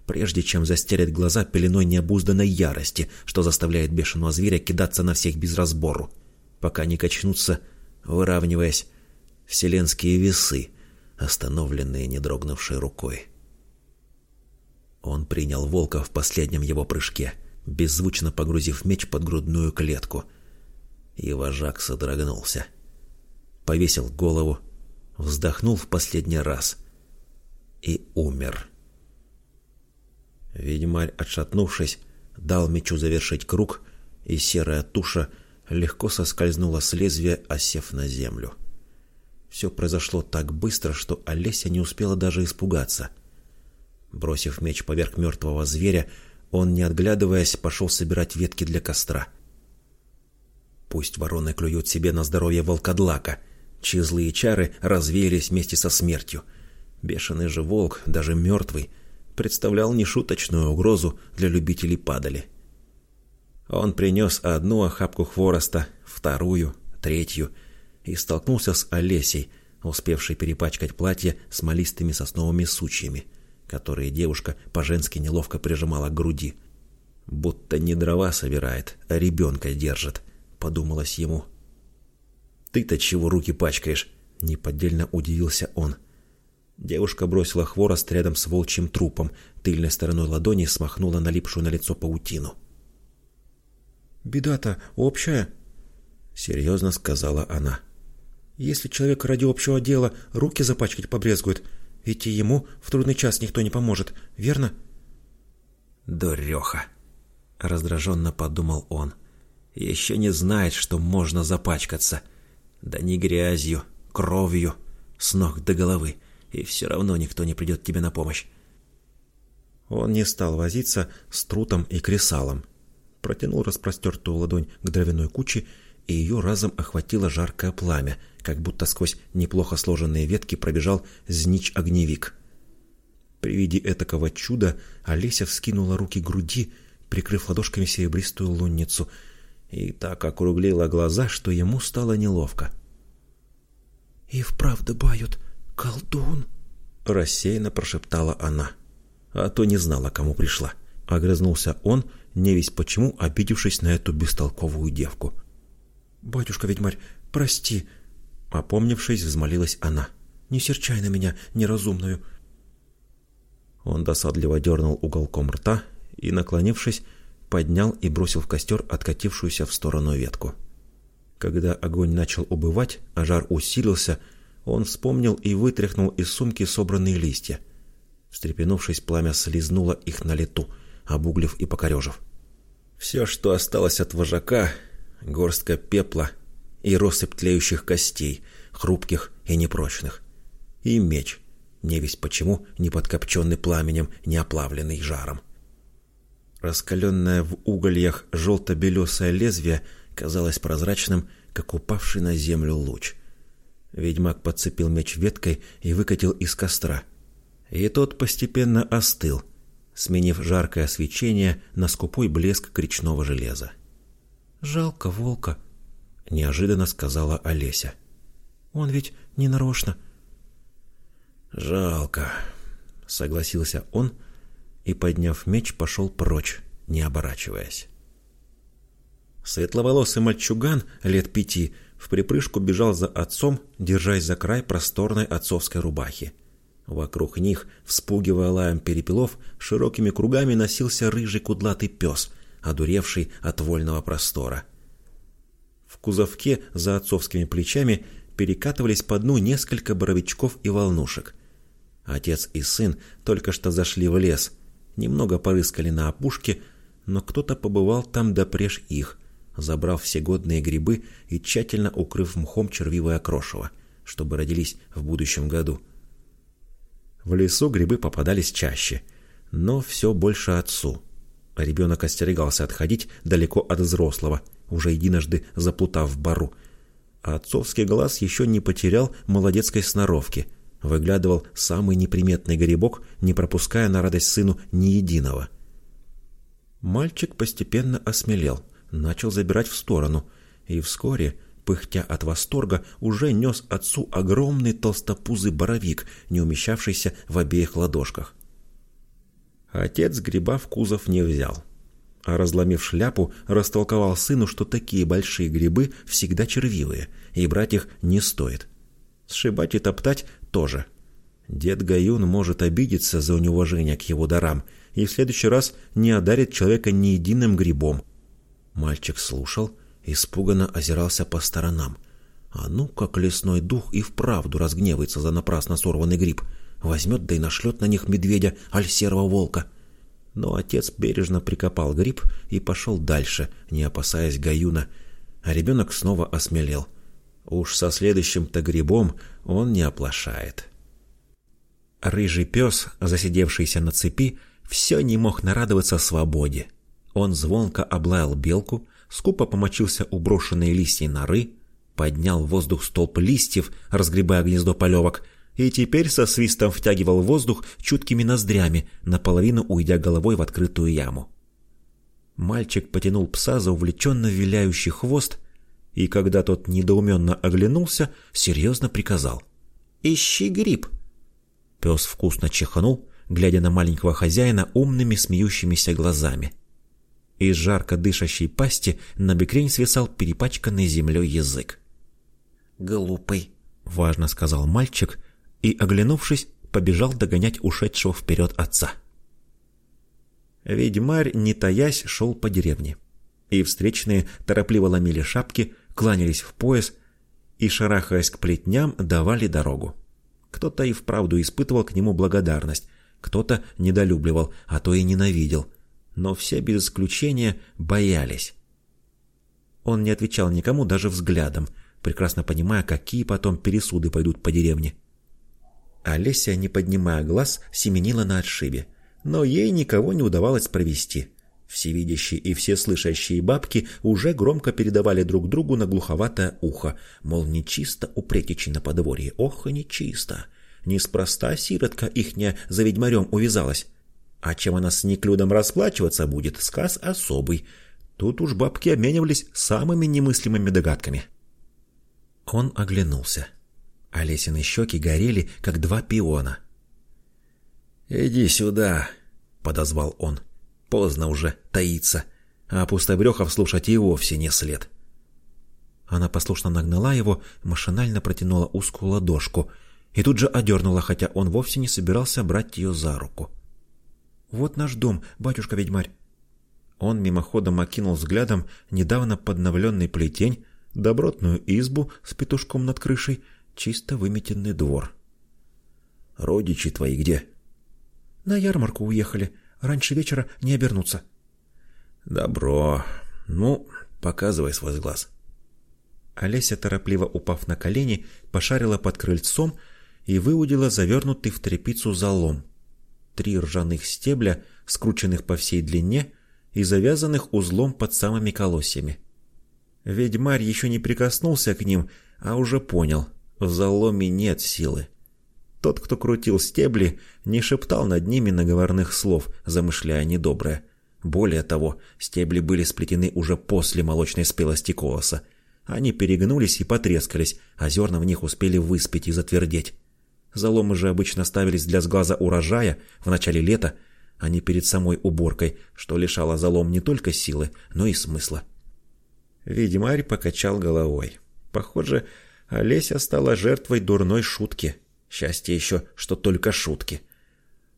Speaker 1: прежде чем застереть глаза пеленой необузданной ярости, что заставляет бешеного зверя кидаться на всех без разбору, пока не качнутся выравниваясь вселенские весы, остановленные не дрогнувшей рукой. Он принял волка в последнем его прыжке, беззвучно погрузив меч под грудную клетку. И вожак содрогнулся. Повесил голову, вздохнул в последний раз и умер. Ведьмарь, отшатнувшись, дал мечу завершить круг, и серая туша легко соскользнула с лезвия, осев на землю. Все произошло так быстро, что Олеся не успела даже испугаться. Бросив меч поверх мертвого зверя, он, не отглядываясь, пошел собирать ветки для костра. Пусть вороны клюют себе на здоровье волкодлака, чьи злые чары развеялись вместе со смертью. Бешеный же волк, даже мертвый, представлял нешуточную угрозу для любителей падали. Он принес одну охапку хвороста, вторую, третью, и столкнулся с Олесей, успевшей перепачкать платье смолистыми сосновыми сучьями, которые девушка по-женски неловко прижимала к груди. «Будто не дрова собирает, а ребенка держит», — подумалось ему. «Ты-то чего руки пачкаешь?» — неподдельно удивился он. Девушка бросила хворост рядом с волчьим трупом, тыльной стороной ладони смахнула налипшую на лицо паутину.
Speaker 2: «Беда-то общая», — серьезно сказала она. Если человек ради общего дела руки запачкать побрезгует, ведь и ему в трудный час никто не поможет, верно?
Speaker 1: «Дуреха!» — раздраженно подумал он. «Еще не знает, что можно запачкаться. Да не грязью, кровью, с ног до головы, и все равно никто не придет тебе на помощь».
Speaker 2: Он не стал возиться с трутом и кресалом. Протянул распростертую ладонь к дровяной куче и ее разом охватило жаркое пламя, как будто сквозь неплохо сложенные ветки пробежал знич-огневик. При виде этакого чуда Олеся вскинула руки к груди, прикрыв ладошками серебристую лунницу, и так округлила глаза, что ему стало неловко.
Speaker 3: «И вправду бают, колдун!»
Speaker 2: — рассеянно прошептала она. А то не знала, кому пришла. Огрызнулся он, не весь почему, обидевшись на эту бестолковую девку. «Батюшка-ведьмарь, прости!» Опомнившись, взмолилась она. «Не серчай на меня, неразумную!» Он досадливо дернул уголком рта и, наклонившись, поднял и бросил в костер откатившуюся в сторону ветку. Когда огонь начал убывать, а жар усилился, он вспомнил и вытряхнул из сумки собранные листья. Встрепенувшись, пламя слезнуло их на лету, обуглив и покорежив. Все, что осталось от вожака, горстка пепла и россыпь тлеющих костей, хрупких и непрочных. И меч, не весь почему, не подкопченный пламенем, не оплавленный жаром. Раскаленное в угольях желто-белесое лезвие казалось прозрачным, как упавший на землю луч. Ведьмак подцепил меч веткой и выкатил из костра. И тот постепенно остыл, сменив жаркое свечение на скупой блеск кречного железа.
Speaker 3: «Жалко волка», —
Speaker 2: неожиданно сказала Олеся.
Speaker 3: «Он ведь не нарочно».
Speaker 2: «Жалко», — согласился он и, подняв меч, пошел прочь, не оборачиваясь. Светловолосый мальчуган лет пяти в припрыжку бежал за отцом, держась за край просторной отцовской рубахи. Вокруг них, вспугивая лаем перепелов, широкими кругами носился рыжий кудлатый пес, одуревший от вольного простора. В кузовке за отцовскими плечами перекатывались по дну несколько боровичков и волнушек. Отец и сын только что зашли в лес, немного порыскали на опушке, но кто-то побывал там допреж их, забрав все годные грибы и тщательно укрыв мхом червивое крошево, чтобы родились в будущем году. В лесу грибы попадались чаще, но все больше отцу – Ребенок остерегался отходить далеко от взрослого, уже единожды заплутав в бару. А отцовский глаз еще не потерял молодецкой сноровки. Выглядывал самый неприметный грибок, не пропуская на радость сыну ни единого. Мальчик постепенно осмелел, начал забирать в сторону, и вскоре, пыхтя от восторга, уже нес отцу огромный толстопузый боровик, не умещавшийся в обеих ладошках. Отец гриба в кузов не взял. А разломив шляпу, растолковал сыну, что такие большие грибы всегда червивые, и брать их не стоит. Сшибать и топтать тоже. Дед Гаюн может обидеться за неуважение к его дарам и в следующий раз не одарит человека ни единым грибом. Мальчик слушал, испуганно озирался по сторонам. А ну, как лесной дух и вправду разгневается за напрасно сорванный гриб. Возьмет да и нашлет на них медведя, аль серого волка. Но отец бережно прикопал гриб и пошел дальше, не опасаясь Гаюна. А ребенок снова осмелел. Уж со следующим-то грибом он не оплошает. Рыжий пес, засидевшийся на цепи, все не мог нарадоваться свободе. Он звонко облаял белку, скупо помочился у брошенной листьей норы, поднял в воздух столб листьев, разгребая гнездо полевок, и теперь со свистом втягивал воздух чуткими ноздрями, наполовину уйдя головой в открытую яму. Мальчик потянул пса за увлеченно виляющий хвост, и когда тот недоуменно оглянулся, серьезно приказал. «Ищи гриб!» Пес вкусно чихнул, глядя на маленького хозяина умными смеющимися глазами. Из жарко дышащей пасти на бекрень свисал перепачканный землей язык.
Speaker 3: «Глупый», —
Speaker 2: важно сказал мальчик и, оглянувшись, побежал догонять ушедшего вперед отца. Ведьмарь, не таясь, шел по деревне. И встречные торопливо ломили шапки, кланялись в пояс и, шарахаясь к плетням, давали дорогу. Кто-то и вправду испытывал к нему благодарность, кто-то недолюбливал, а то и ненавидел. Но все без исключения боялись. Он не отвечал никому даже взглядом, прекрасно понимая, какие потом пересуды пойдут по деревне. Олеся, не поднимая глаз, семенила на отшибе, но ей никого не удавалось провести. Всевидящие и всеслышащие бабки уже громко передавали друг другу на глуховатое ухо, мол, нечисто у претичи на подворье, ох нечисто. Неспроста сиротка ихня за ведьмарем увязалась. А чем она с Неклюдом расплачиваться будет, сказ особый. Тут уж бабки обменивались самыми немыслимыми догадками. Он оглянулся. Олесины щеки горели, как два пиона.
Speaker 1: «Иди сюда», — подозвал он. Поздно уже таиться, а пустобрехов слушать и вовсе не след.
Speaker 2: Она послушно нагнала его, машинально протянула узкую ладошку и тут же одернула, хотя он вовсе не собирался брать ее за руку. «Вот наш дом, батюшка-ведьмарь». Он мимоходом окинул взглядом недавно подновленный плетень, добротную избу с петушком над крышей, чисто выметенный двор.
Speaker 1: «Родичи твои где?»
Speaker 2: «На ярмарку уехали. Раньше вечера не обернуться.
Speaker 1: Добро. Ну, показывай свой глаз.
Speaker 2: Олеся, торопливо упав на колени, пошарила под крыльцом и выудила завернутый в тряпицу залом. Три ржаных стебля, скрученных по всей длине и завязанных узлом под самыми колосьями. Ведьмарь еще не прикоснулся к ним, а уже понял, в заломе нет силы. Тот, кто крутил стебли, не шептал над ними наговорных слов, замышляя недоброе. Более того, стебли были сплетены уже после молочной спелости колоса. Они перегнулись и потрескались, а зерна в них успели выспеть и затвердеть. Заломы же обычно ставились для сглаза урожая в начале лета, а не перед самой уборкой, что лишало залом не только силы, но и смысла. Ведьмарь покачал головой. Похоже, Олеся стала жертвой дурной шутки — Счастье еще, что только шутки.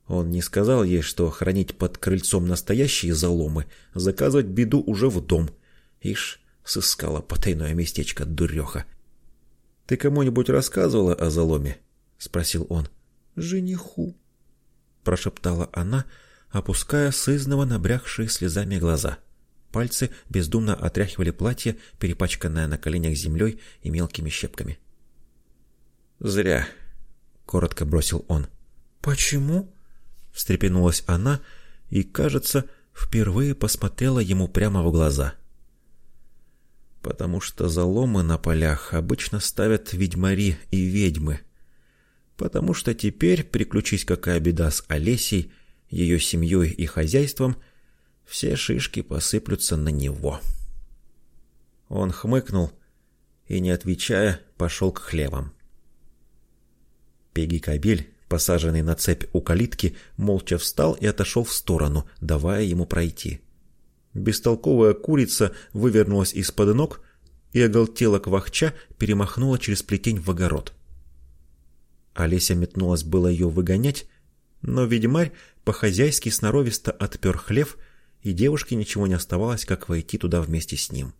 Speaker 2: Он не сказал ей, что хранить под крыльцом настоящие заломы, заказывать беду уже в дом. Ишь, сыскала потайное местечко дуреха. — Ты кому-нибудь рассказывала о заломе? — спросил он. — Жениху, — прошептала она, опуская сызново набрякшие слезами глаза. Пальцы бездумно отряхивали платье, перепачканное на коленях землей и мелкими щепками. — Зря, коротко бросил он. Почему? встрепенулась она и, кажется, впервые посмотрела ему прямо в глаза. Потому что заломы на полях обычно ставят ведьмари и ведьмы. Потому что теперь, приключись какая беда с Олесей, ее семьей и хозяйством, все шишки посыплются на него. Он хмыкнул и, не отвечая, пошел к хлевам. Пеги Кабель, посаженный на цепь у калитки, молча встал и отошел в сторону, давая ему пройти. Бестолковая курица вывернулась из-под ног и оголтела квахча перемахнула через плетень в огород. Олеся метнулась было ее выгонять, но ведьмарь по-хозяйски сноровисто отпер хлев, и девушке ничего не оставалось, как войти туда вместе с ним.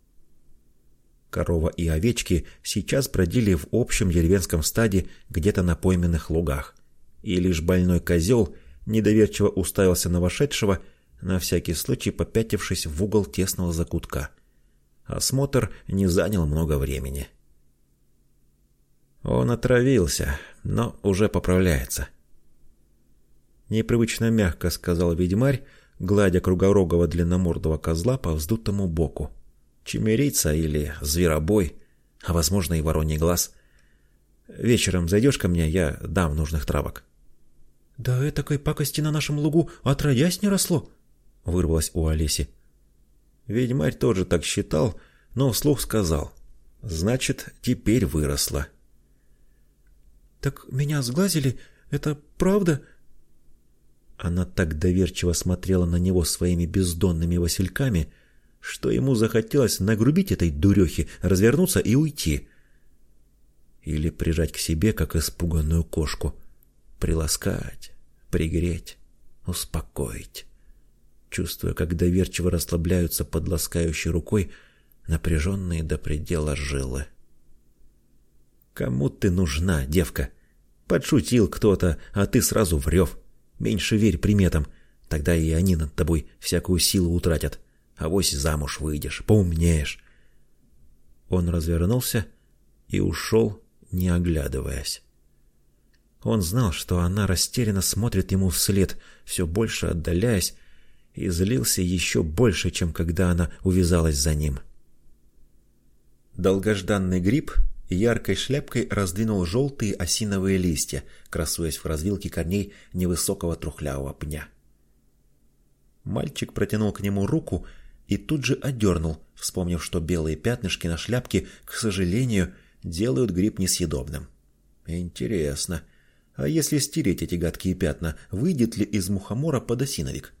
Speaker 2: Корова и овечки сейчас бродили в общем деревенском стаде где-то на пойменных лугах, и лишь больной козел недоверчиво уставился на вошедшего, на всякий случай попятившись в угол тесного закутка. Осмотр не занял много времени. Он отравился, но уже поправляется. Непривычно мягко сказал ведьмарь, гладя кругорогого длинномордого козла по вздутому боку. Чемерица или зверобой, а возможно и вороний глаз. Вечером зайдешь ко мне, я дам нужных травок.
Speaker 3: «Да этакой пакости на нашем лугу отродясь не росло!» — вырвалось у Олеси.
Speaker 2: Ведьмарь тоже так считал, но вслух сказал. «Значит, теперь выросла».
Speaker 3: «Так меня сглазили? Это правда?»
Speaker 2: Она так доверчиво смотрела на него своими бездонными васильками, что ему захотелось нагрубить этой дурехе, развернуться и уйти. Или прижать к себе, как испуганную кошку, приласкать, пригреть, успокоить, чувствуя, как доверчиво расслабляются под ласкающей рукой напряженные до предела жилы. «Кому ты нужна, девка?» Подшутил кто-то, а ты сразу врёв. Меньше верь приметам, тогда и они над тобой всякую силу утратят. А вось замуж выйдешь, поумнеешь. Он развернулся и ушел, не оглядываясь. Он знал, что она растерянно смотрит ему вслед, все больше отдаляясь, и злился еще больше, чем когда она увязалась за ним. Долгожданный гриб яркой шляпкой раздвинул желтые осиновые листья, красуясь в развилке корней невысокого трухлявого пня. Мальчик протянул к нему руку и тут же одернул, вспомнив, что белые пятнышки на шляпке, к сожалению, делают гриб несъедобным. Интересно, а если стереть эти гадкие пятна, выйдет ли из мухомора подосиновик?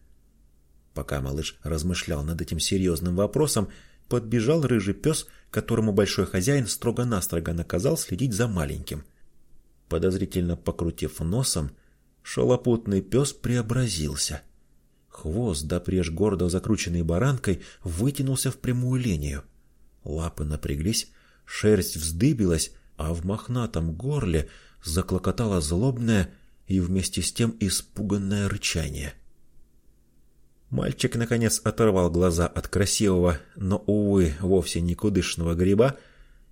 Speaker 2: Пока малыш размышлял над этим серьезным вопросом, подбежал рыжий пес, которому большой хозяин строго-настрого наказал следить за маленьким. Подозрительно покрутив носом, шалопутный пес преобразился. Хвост, допреж гордо закрученный баранкой, вытянулся в прямую линию. Лапы напряглись, шерсть вздыбилась, а в мохнатом горле заклокотало злобное и вместе с тем испуганное рычание. Мальчик, наконец, оторвал глаза от красивого, но, увы, вовсе никудышного гриба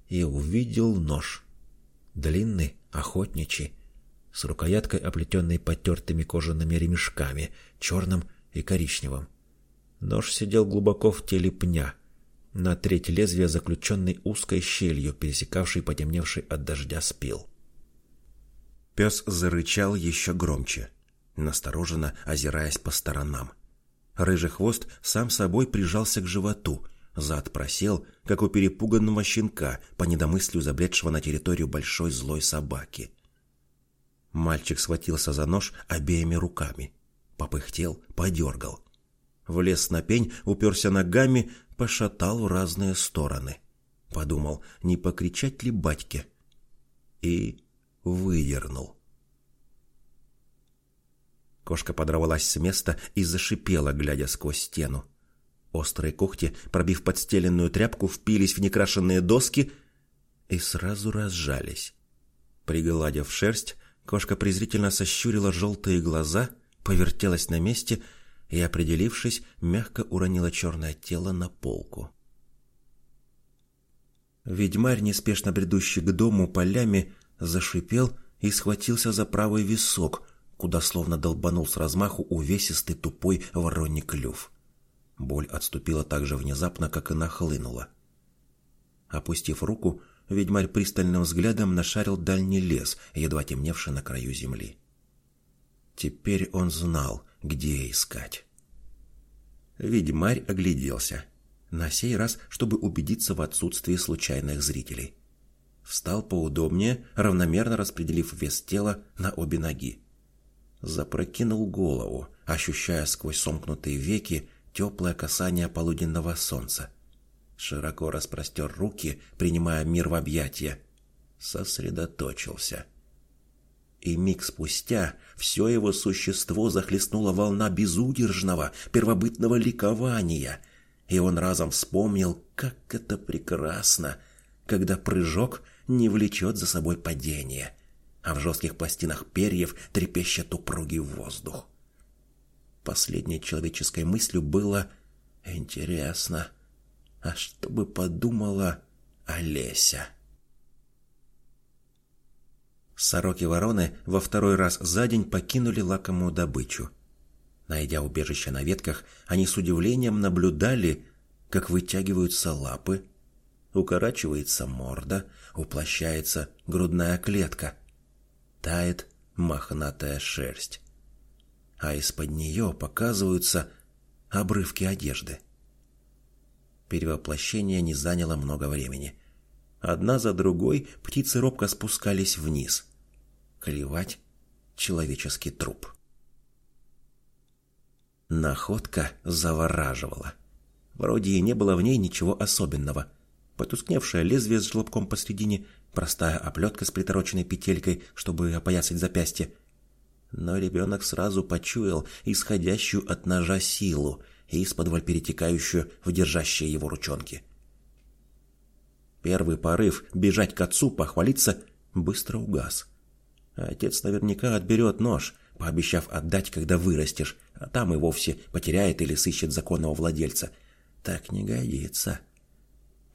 Speaker 2: и увидел нож. Длинный, охотничий, с рукояткой, оплетенной потертыми кожаными ремешками, черным и коричневым. Нож сидел глубоко в теле пня, на треть лезвия заключенный узкой щелью, пересекавшей потемневший от дождя спил. Пес зарычал еще громче, настороженно озираясь по сторонам. Рыжий хвост сам собой прижался к животу, зад просел, как у перепуганного щенка, по недомыслию забредшего на территорию большой злой собаки. Мальчик схватился за нож обеими руками. Попыхтел, подергал. Влез на пень, уперся ногами, пошатал в разные стороны. Подумал, не покричать ли батьке. И выдернул. Кошка подорвалась с места и зашипела, глядя сквозь стену. Острые когти, пробив подстеленную тряпку, впились в некрашенные доски и сразу разжались. Пригладив шерсть, кошка презрительно сощурила желтые глаза, повертелась на месте и, определившись, мягко уронила черное тело на полку. Ведьмарь, неспешно бредущий к дому полями, зашипел и схватился за правый висок, куда словно долбанул с размаху увесистый тупой вороний клюв. Боль отступила так же внезапно, как и нахлынула. Опустив руку, ведьмарь пристальным взглядом нашарил дальний лес, едва темневший на краю земли. Теперь он знал, где искать. Ведьмарь огляделся, на сей раз, чтобы убедиться в отсутствии случайных зрителей. Встал поудобнее, равномерно распределив вес тела на обе ноги запрокинул голову, ощущая сквозь сомкнутые веки
Speaker 1: теплое касание полуденного солнца. Широко распростер руки, принимая мир в объятия. Сосредоточился. И миг спустя все его существо захлестнула волна безудержного, первобытного ликования, и он разом вспомнил, как это прекрасно, когда прыжок не влечет за собой падение, а в жестких пластинах перьев трепещет упругий воздух. Последней человеческой мыслью было «Интересно, а что бы подумала Олеся?» Сороки-вороны во второй раз за день покинули лакомую добычу. Найдя убежище на ветках, они с удивлением наблюдали, как вытягиваются лапы, укорачивается морда, уплощается грудная клетка, тает мохнатая шерсть, а из-под нее показываются обрывки одежды. Перевоплощение не заняло много времени. Одна за другой птицы робко спускались вниз. Клевать человеческий труп. Находка завораживала. Вроде и не было в ней ничего особенного. Потускневшее лезвие с желобком посредине, простая оплетка с притороченной петелькой, чтобы опоясать запястье. Но ребенок сразу почуял исходящую от ножа силу и из-под перетекающую в держащие его ручонки. Первый порыв бежать к отцу, похвалиться, быстро угас. Отец наверняка отберет нож, пообещав отдать, когда вырастешь, а там и вовсе потеряет или сыщет законного владельца. Так не годится.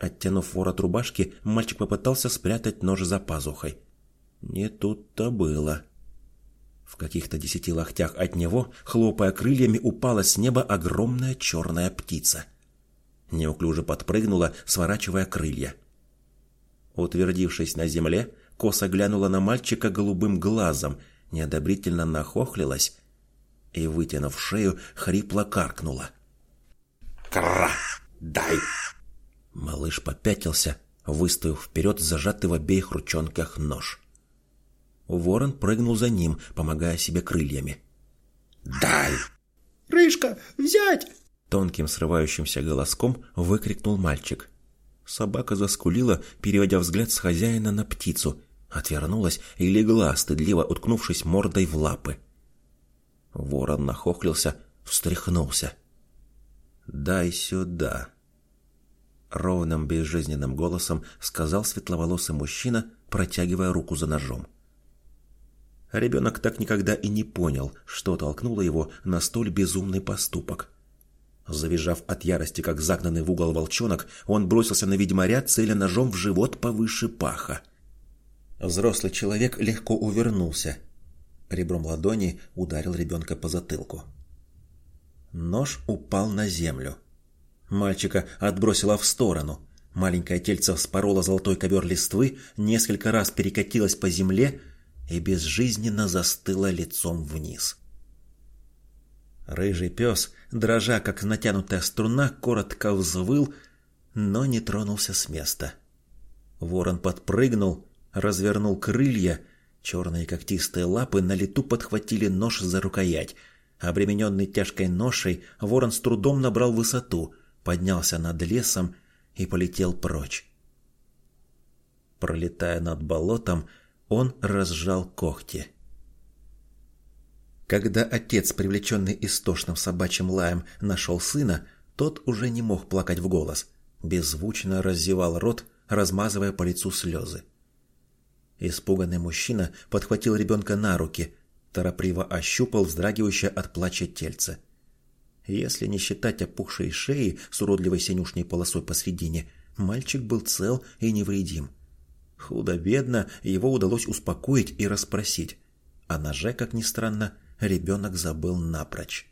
Speaker 1: Оттянув ворот рубашки, мальчик попытался спрятать нож за пазухой. Не тут-то было. В каких-то десяти локтях от него, хлопая крыльями, упала с неба огромная черная птица. Неуклюже подпрыгнула, сворачивая крылья. Утвердившись на земле, косо глянула на мальчика голубым глазом, неодобрительно нахохлилась и, вытянув шею, хрипло каркнула. «Кра! Дай!» Малыш попятился, выставив вперед зажатый в обеих ручонках нож. Ворон прыгнул за ним, помогая себе крыльями. «Дай!»
Speaker 3: «Рыжка, взять!»
Speaker 1: Тонким срывающимся голоском выкрикнул мальчик. Собака заскулила, переводя взгляд с хозяина на птицу, отвернулась и легла, стыдливо уткнувшись мордой в лапы. Ворон нахохлился, встряхнулся. «Дай сюда!» Ровным безжизненным голосом сказал светловолосый мужчина, протягивая руку за ножом. Ребенок так никогда и не понял, что толкнуло его на столь безумный поступок. Завизжав от ярости, как загнанный в угол волчонок, он бросился на ведьмаря, целя ножом в живот повыше паха. Взрослый человек легко увернулся. Ребром ладони ударил ребенка по затылку. Нож упал на землю. Мальчика отбросило в сторону. Маленькое тельце вспороло золотой ковер листвы, несколько раз перекатилось по земле и безжизненно застыло лицом вниз. Рыжий пес, дрожа как натянутая струна, коротко взвыл, но не тронулся с места. Ворон подпрыгнул, развернул крылья, черные когтистые лапы на лету подхватили нож за рукоять. Обремененный тяжкой ношей, ворон с трудом набрал высоту, поднялся над лесом и полетел прочь. Пролетая над болотом, он разжал когти. Когда отец, привлеченный истошным собачьим лаем, нашел сына, тот уже не мог плакать в голос. Беззвучно раззевал рот, размазывая по лицу слезы. Испуганный мужчина подхватил ребенка на руки, торопливо ощупал вздрагивающее от плача тельце. Если не считать опухшей шеи с уродливой синюшней полосой посредине, мальчик был цел и невредим. Худо-бедно его удалось успокоить и расспросить. О ноже, как ни странно, ребенок забыл напрочь.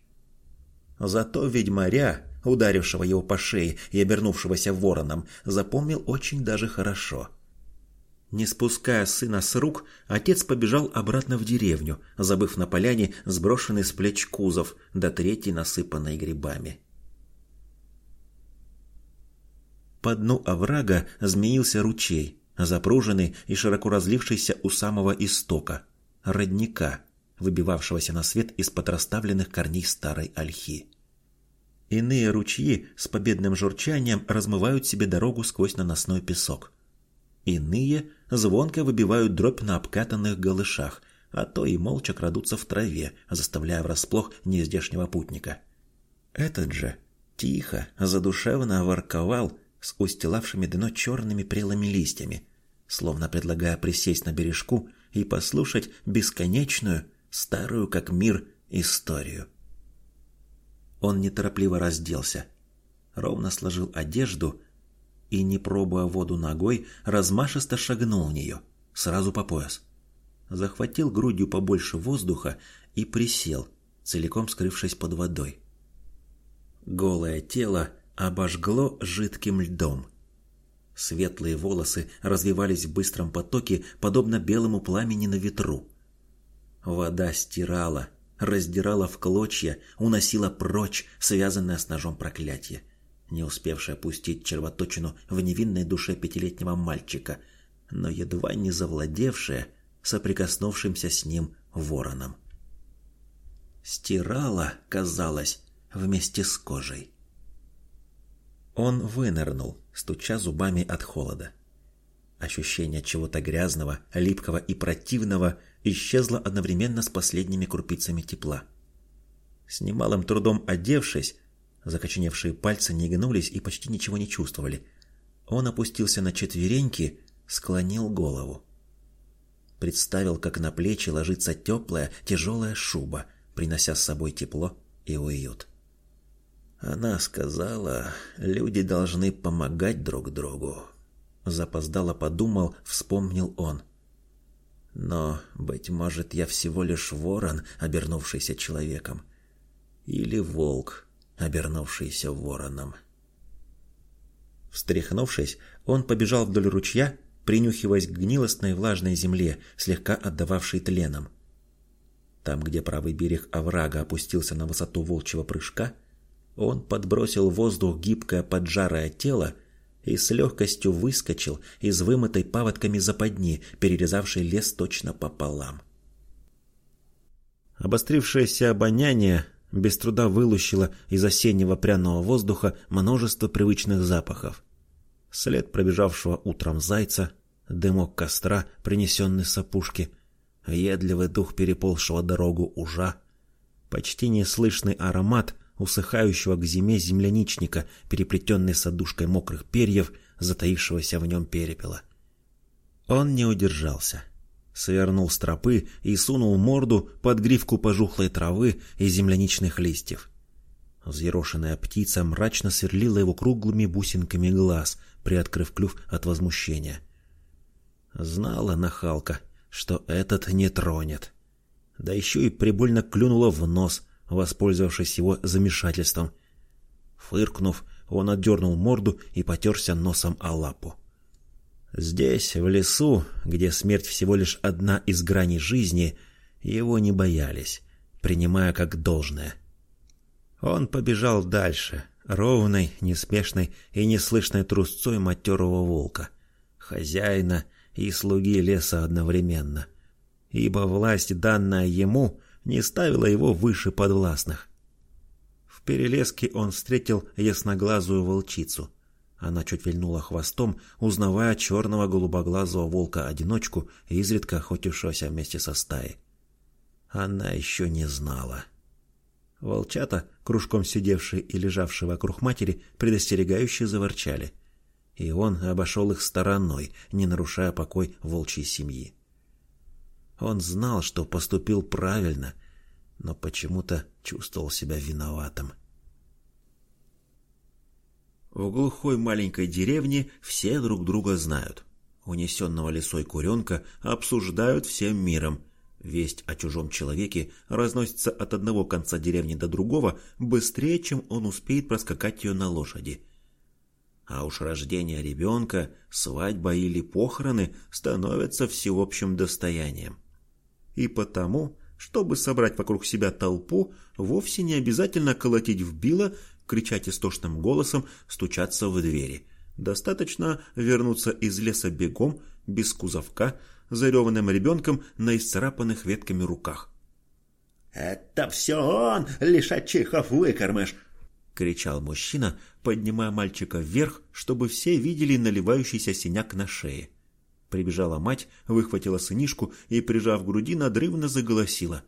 Speaker 1: Зато ведьмаря, ударившего его по шее и обернувшегося вороном, запомнил очень даже хорошо. Не спуская сына с рук, отец побежал обратно в деревню, забыв на поляне сброшенный с плеч кузов, до третьей насыпанной грибами. По дну оврага змеился ручей, запруженный и широко разлившийся у самого истока, родника, выбивавшегося на свет из-под расставленных корней старой ольхи.
Speaker 2: Иные ручьи с победным журчанием размывают себе дорогу сквозь наносной песок. Иные звонко выбивают дробь на обкатанных голышах, а то и молча крадутся в траве, заставляя врасплох нездешнего путника. Этот же тихо, задушевно ворковал с устилавшими дно черными прелыми листьями, словно предлагая присесть на бережку и послушать бесконечную, старую как мир, историю. Он неторопливо разделся, ровно сложил одежду и, не пробуя воду ногой, размашисто шагнул в нее, сразу по пояс. Захватил грудью побольше воздуха и присел, целиком скрывшись под водой. Голое тело обожгло жидким льдом. Светлые волосы развивались в быстром потоке, подобно белому пламени на ветру. Вода стирала, раздирала в клочья, уносила прочь связанное с ножом проклятие, не успевшее пустить червоточину в невинной душе пятилетнего мальчика, но едва не завладевшее соприкоснувшимся с ним вороном. Стирала, казалось, вместе с кожей. Он вынырнул, стуча зубами от холода. Ощущение чего-то грязного, липкого и противного исчезло одновременно с последними крупицами тепла. С немалым трудом одевшись, закоченевшие пальцы не гнулись и почти ничего не чувствовали. Он опустился на четвереньки, склонил голову. Представил, как на плечи ложится теплая, тяжелая шуба, принося с собой тепло и уют. Она сказала, люди должны помогать друг другу. Запоздало подумал, вспомнил он. Но, быть может, я всего лишь ворон, обернувшийся человеком. Или волк, обернувшийся вороном. Встряхнувшись, он побежал вдоль ручья, принюхиваясь к гнилостной влажной земле, слегка отдававшей тленом. Там, где правый берег оврага опустился на высоту волчьего прыжка, он подбросил в воздух гибкое поджарое тело и с легкостью выскочил из вымытой паводками западни, перерезавшей лес точно пополам. Обострившееся обоняние без труда вылущило из осеннего пряного воздуха множество привычных запахов. След пробежавшего утром зайца, дымок костра, принесенный с опушки, въедливый дух переползшего дорогу ужа, почти неслышный аромат усыхающего к зиме земляничника, переплетенный с одушкой мокрых перьев, затаившегося в нем перепела. Он не удержался. Свернул с тропы и сунул морду под гривку пожухлой травы и земляничных листьев. Взъерошенная птица мрачно сверлила его круглыми бусинками глаз, приоткрыв клюв от возмущения. Знала нахалка, что этот не тронет. Да еще и прибольно клюнула в нос, воспользовавшись его замешательством. Фыркнув, он отдернул морду и потерся носом о лапу. Здесь, в лесу, где смерть всего лишь одна из граней жизни, его не боялись, принимая как должное. Он побежал дальше, ровной, неспешной и неслышной трусцой матерого волка, хозяина и слуги леса одновременно. Ибо власть, данная ему, не ставила его выше подвластных. В перелеске он встретил ясноглазую волчицу. Она чуть вильнула хвостом, узнавая черного голубоглазого волка-одиночку, изредка охотившегося вместе со стаей. Она еще не знала. Волчата, кружком сидевшие и лежавшие вокруг матери, предостерегающе заворчали. И он обошел их стороной, не нарушая покой волчьей семьи. Он знал, что поступил правильно, но почему-то чувствовал себя виноватым. В глухой маленькой деревне все друг друга знают. Унесенного лесой куренка обсуждают всем миром. Весть о чужом человеке разносится от одного конца деревни до другого быстрее, чем он успеет проскакать ее на лошади. А уж рождение ребенка, свадьба или похороны становятся всеобщим достоянием. И потому, чтобы собрать вокруг себя толпу, вовсе не обязательно колотить в било, кричать истошным голосом, стучаться в двери. Достаточно вернуться из леса бегом, без кузовка, зареванным ребенком на исцарапанных ветками руках.
Speaker 1: «Это все он, лишачихов выкормыш!» — кричал мужчина, поднимая мальчика вверх, чтобы все видели наливающийся синяк на шее. Прибежала мать, выхватила сынишку и, прижав к груди, надрывно заголосила.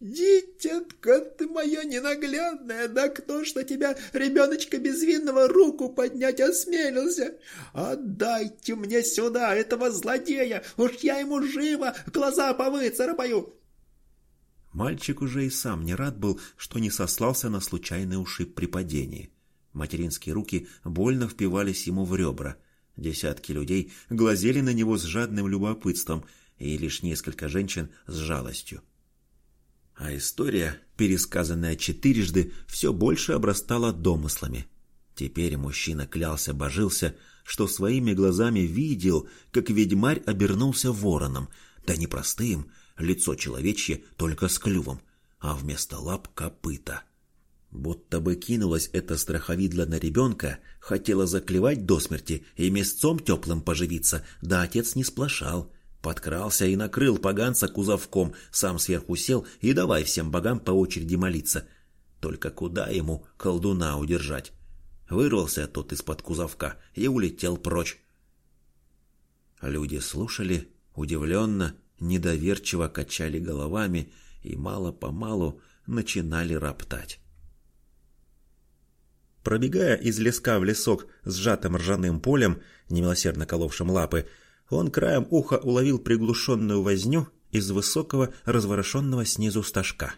Speaker 4: «Дитятка ты моя ненаглядная, да кто ж на тебя, ребеночка безвинного, руку поднять осмелился? Отдайте мне сюда этого злодея, уж я ему живо глаза повыцарапаю!»
Speaker 1: Мальчик уже и сам не рад был, что не сослался на случайный ушиб при падении. Материнские руки больно впивались ему в ребра. Десятки людей глазели на него с жадным любопытством, и лишь несколько женщин с жалостью. А история, пересказанная четырежды, все больше обрастала домыслами. Теперь мужчина клялся-божился, что своими глазами видел, как ведьмарь обернулся вороном, да не простым, лицо человечье только с клювом, а вместо лап копыта. Будто бы кинулась эта страховидла на ребенка, хотела заклевать до смерти и мясцом теплым поживиться, да отец не сплошал — Подкрался и накрыл поганца кузовком, сам сверху сел и давай всем богам по очереди молиться. Только куда ему колдуна удержать? Вырвался тот из-под кузовка и улетел прочь. Люди слушали, удивленно, недоверчиво качали головами и мало-помалу начинали роптать.
Speaker 2: Пробегая из леска в лесок с сжатым ржаным полем, немилосердно коловшим лапы, он краем уха уловил приглушенную возню из высокого разворошенного снизу стажка.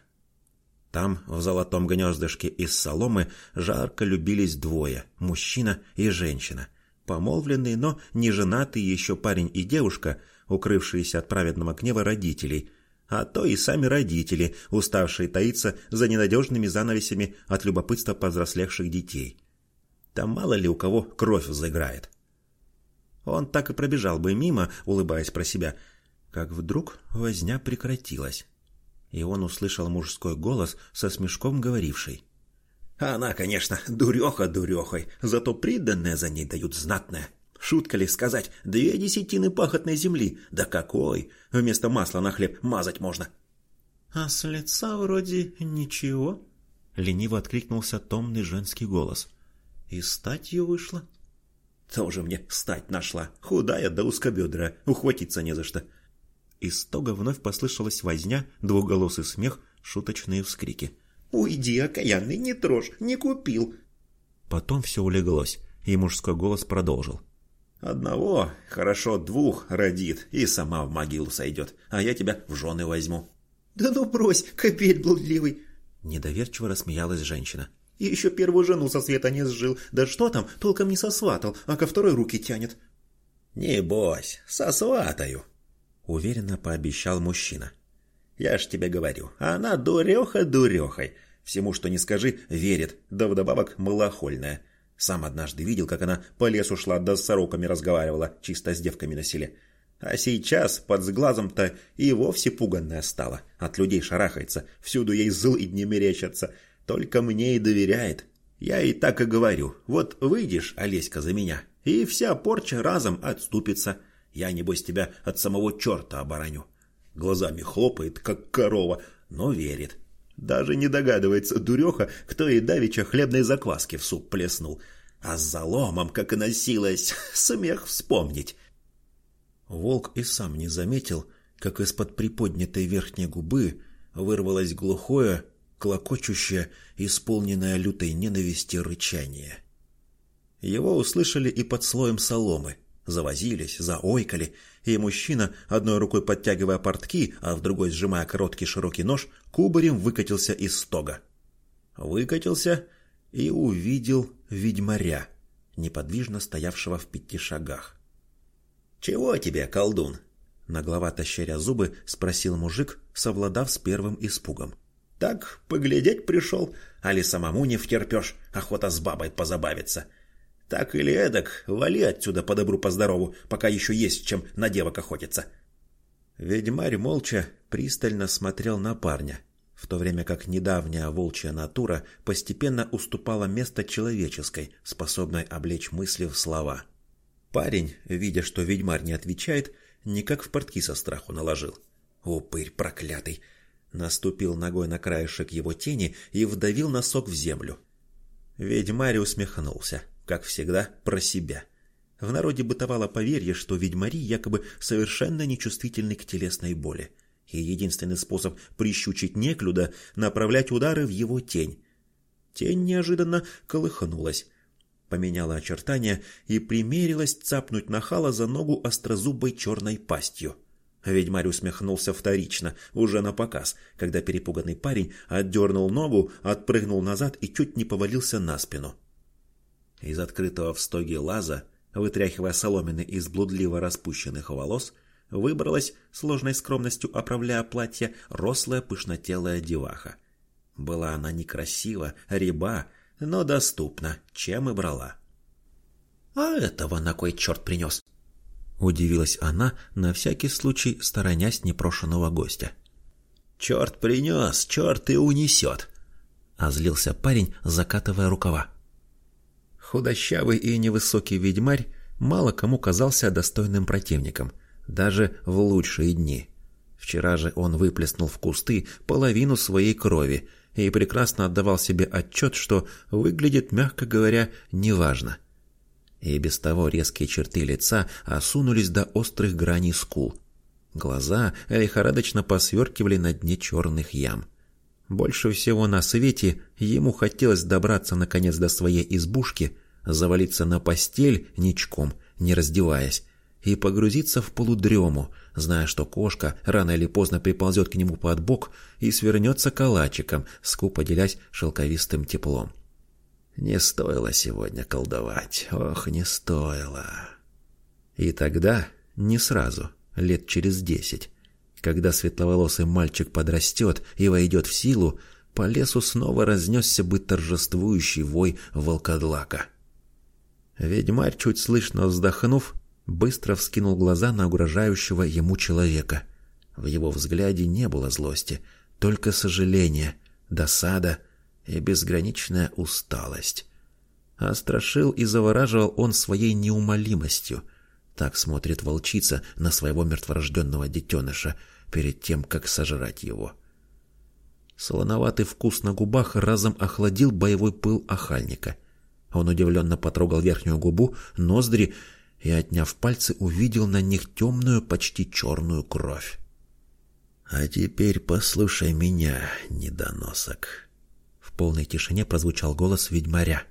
Speaker 2: Там, в золотом гнездышке из соломы, жарко любились двое – мужчина и женщина. Помолвленные, но не женатые еще парень и девушка, укрывшиеся от праведного гнева родителей, а то и сами родители, уставшие таиться за ненадежными занавесями от любопытства повзрослевших детей. Там мало ли у кого кровь заиграет. Он так и пробежал бы мимо, улыбаясь про себя, как вдруг возня прекратилась. И он услышал мужской голос со смешком говоривший.
Speaker 1: «Она, конечно, дуреха дурехой, зато приданное за ней дают знатное. Шутка ли сказать, две десятины пахотной земли? Да какой! Вместо масла на хлеб мазать можно!»
Speaker 2: «А с лица вроде ничего», — лениво откликнулся томный женский голос. «И статью вышла».
Speaker 1: Тоже мне стать нашла. Худая да узкобедра. Ухватиться не за что.
Speaker 2: Из стога вновь послышалась возня, двуголосый смех, шуточные вскрики.
Speaker 4: «Уйди, окаянный, не трожь, не купил!»
Speaker 2: Потом все улеглось, и мужской голос продолжил.
Speaker 1: «Одного, хорошо, двух родит, и сама в могилу сойдет, а я тебя в жены возьму».
Speaker 4: «Да ну брось, кобель блудливый!»
Speaker 2: Недоверчиво рассмеялась женщина.
Speaker 4: И еще первую жену со света не сжил. Да что там, толком не сосватал, а ко второй руки тянет.
Speaker 1: «Не бойся, сосватаю», —
Speaker 2: уверенно пообещал мужчина.
Speaker 1: «Я ж тебе говорю, она дуреха дурехой. Всему, что не скажи, верит, да вдобавок малохольная. Сам однажды видел, как она по лесу шла, да с сороками разговаривала, чисто с девками на селе. А сейчас под сглазом-то и вовсе пуганная стала. От людей шарахается, всюду ей злы дни мерещатся. Только мне и доверяет. Я и так и говорю. Вот выйдешь, Олеська, за меня, и вся порча разом отступится. Я, небось, тебя от самого черта обороню. Глазами хлопает, как корова, но верит. Даже не догадывается дуреха, кто и давеча хлебной закваски в суп плеснул. А с заломом, как и носилась, смех вспомнить.
Speaker 2: Волк и сам не заметил, как из-под приподнятой верхней губы вырвалось глухое, клокочущее, исполненное лютой ненависти рычание. Его услышали и под слоем соломы. Завозились, заойкали, и мужчина, одной рукой подтягивая портки, а в другой сжимая короткий широкий нож, кубарем выкатился из стога. Выкатился и увидел ведьмаря, неподвижно стоявшего в пяти шагах.
Speaker 1: «Чего тебе, колдун?»
Speaker 2: Нагловато щеря зубы, спросил мужик, совладав с первым испугом.
Speaker 1: Так, поглядеть пришел, али самому не втерпешь, охота с бабой позабавиться. Так или эдак, вали отсюда по добру, по здорову, пока еще есть чем на девок охотиться.
Speaker 2: Ведьмарь молча пристально смотрел на парня, в то время как недавняя волчья натура постепенно уступала место человеческой, способной облечь мысли в слова. Парень, видя, что ведьмарь не отвечает, никак в портки со страху наложил. «Упырь проклятый! Наступил ногой на краешек его тени и вдавил носок в землю.
Speaker 1: Ведьмарь усмехнулся, как всегда, про себя. В народе бытовало поверье, что ведьмари якобы совершенно нечувствительны к телесной боли. И единственный способ прищучить неклюда — направлять удары в его тень. Тень неожиданно колыхнулась, поменяла очертания и примерилась цапнуть нахала за ногу острозубой черной пастью. Ведьмарь усмехнулся вторично, уже на показ, когда перепуганный парень отдернул ногу, отпрыгнул назад и чуть не повалился на спину. Из открытого в стоге лаза, вытряхивая соломины из блудливо распущенных волос, выбралась, сложной скромностью оправляя платье, рослая пышнотелая деваха. Была она некрасива, реба, но доступна, чем и брала. «А этого на кой черт принес?» Удивилась она, на всякий случай сторонясь непрошенного гостя. «Черт принес, черт и унесет!» Озлился парень, закатывая рукава. Худощавый и невысокий ведьмарь мало кому казался достойным противником, даже в лучшие дни. Вчера же он выплеснул в кусты половину своей крови и прекрасно отдавал себе отчет, что выглядит, мягко говоря, неважно. — и без того резкие черты лица осунулись до острых граней скул. Глаза лихорадочно посверкивали на дне черных ям. Больше всего на свете ему хотелось добраться наконец до своей избушки, завалиться на постель ничком, не раздеваясь, и погрузиться в полудрему, зная, что кошка рано или поздно приползет к нему под бок и свернется калачиком, скупо делясь шелковистым теплом. Не стоило сегодня колдовать, ох, не стоило. И тогда, не сразу, лет через десять, когда светловолосый мальчик подрастет и войдет в силу, по лесу снова разнесся бы торжествующий вой волкодлака. Ведьмарь, чуть слышно вздохнув, быстро вскинул глаза на угрожающего ему человека. В его взгляде не было злости, только сожаление, досада — и безграничная усталость. А страшил и завораживал он своей неумолимостью. Так смотрит волчица на своего мертворожденного детеныша перед тем, как сожрать его. Солоноватый вкус на губах разом охладил боевой пыл охальника. Он удивленно потрогал верхнюю губу, ноздри и, отняв пальцы, увидел на них темную, почти черную кровь. «А теперь послушай меня, недоносок», полной тишине прозвучал голос ведьмаря.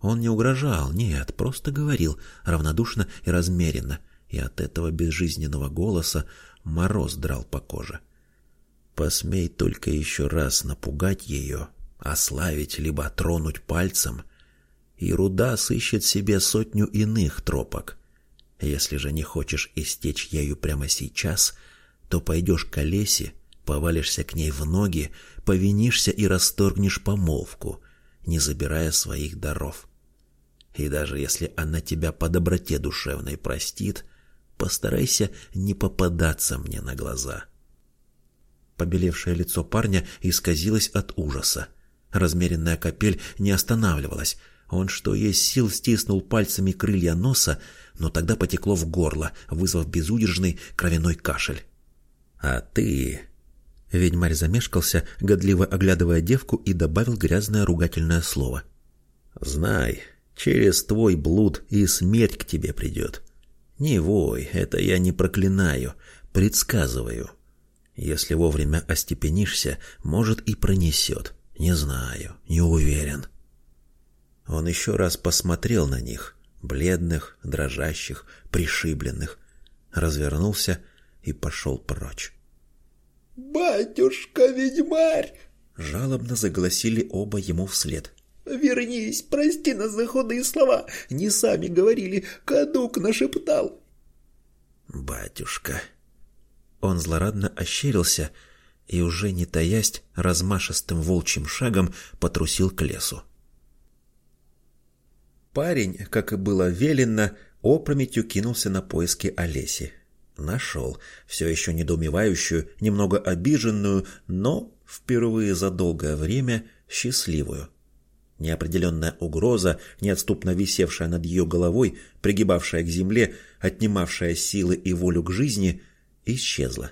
Speaker 1: Он не угрожал, нет, просто говорил, равнодушно и размеренно, и от этого безжизненного голоса мороз драл по коже. «Посмей только еще раз напугать ее, ославить либо тронуть пальцем, и руда сыщет себе сотню иных тропок. Если же не хочешь истечь ею прямо сейчас, то пойдешь к Олесе повалишься к ней в ноги, повинишься и расторгнешь помолвку, не забирая своих даров. И даже если она тебя по доброте душевной простит, постарайся не попадаться мне на глаза. Побелевшее лицо парня исказилось от ужаса. Размеренная капель не останавливалась. Он что есть сил стиснул пальцами крылья носа, но тогда потекло в горло, вызвав безудержный кровяной кашель. «А ты Ведьмарь замешкался, годливо оглядывая девку, и добавил грязное ругательное слово. «Знай, через твой блуд и смерть к тебе придет. Не вой, это я не проклинаю, предсказываю. Если вовремя остепенишься, может и пронесет. Не знаю, не уверен». Он еще раз посмотрел на них, бледных, дрожащих, пришибленных, развернулся и пошел прочь.
Speaker 4: «Батюшка-ведьмарь!»
Speaker 1: Жалобно загласили оба ему вслед.
Speaker 4: «Вернись, прости нас за худые слова, не сами говорили, кадук нашептал».
Speaker 1: «Батюшка!» Он злорадно ощерился и, уже не таясь, размашистым волчьим шагом потрусил к лесу. Парень, как и было велено, опрометью кинулся на поиски Олеси. Нашел, все еще недоумевающую, немного обиженную, но впервые за долгое время счастливую. Неопределенная угроза, неотступно висевшая над ее головой, пригибавшая к земле, отнимавшая силы и волю к жизни, исчезла.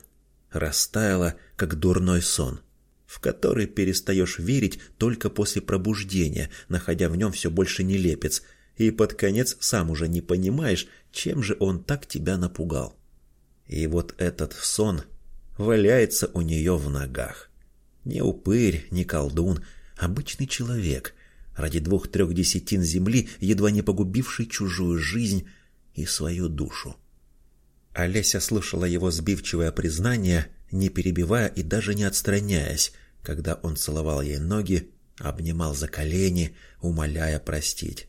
Speaker 1: Растаяла, как дурной сон. в который перестаешь верить только после пробуждения, находя в нем все больше нелепец, и под конец сам уже не понимаешь, чем же он так тебя напугал. И вот этот сон валяется у нее в ногах. Не упырь, не колдун, обычный человек, ради двух-трех десятин земли, едва не погубивший чужую жизнь и свою душу. Олеся слышала его сбивчивое признание, не перебивая и даже не отстраняясь, когда он целовал ей ноги, обнимал за колени, умоляя простить.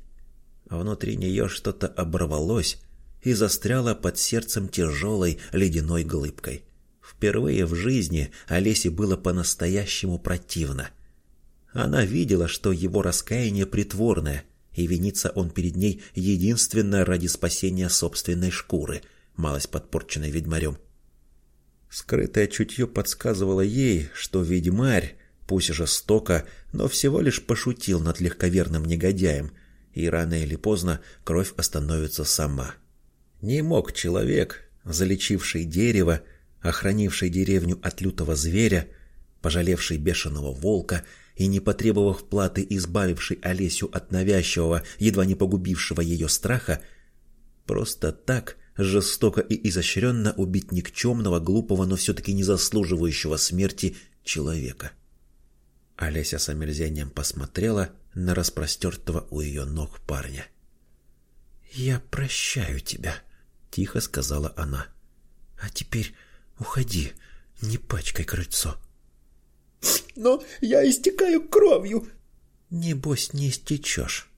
Speaker 1: Внутри нее что-то оборвалось и застряло под сердцем тяжелой ледяной глыбкой. Впервые в жизни Олесе было по-настоящему противно. Она видела, что его раскаяние притворное, и винится он перед ней единственно ради спасения собственной шкуры, малость подпорченной ведьмарем. Скрытое чутье подсказывало ей, что ведьмарь, пусть жестоко, но всего лишь пошутил над легковерным негодяем, и рано или поздно кровь остановится сама. Не мог человек, залечивший дерево, охранивший деревню от лютого зверя, пожалевший бешеного волка и, не потребовав платы, избавивший Олесю от навязчивого, едва не погубившего ее страха, просто так жестоко и изощренно убить никчемного, глупого, но все-таки не заслуживающего смерти человека. Олеся с омерзением посмотрела на распростертого у ее ног парня. «Я прощаю тебя», — тихо сказала она. «А теперь уходи, не пачкай крыльцо»
Speaker 4: но я истекаю кровью.
Speaker 1: Небось, не истечешь.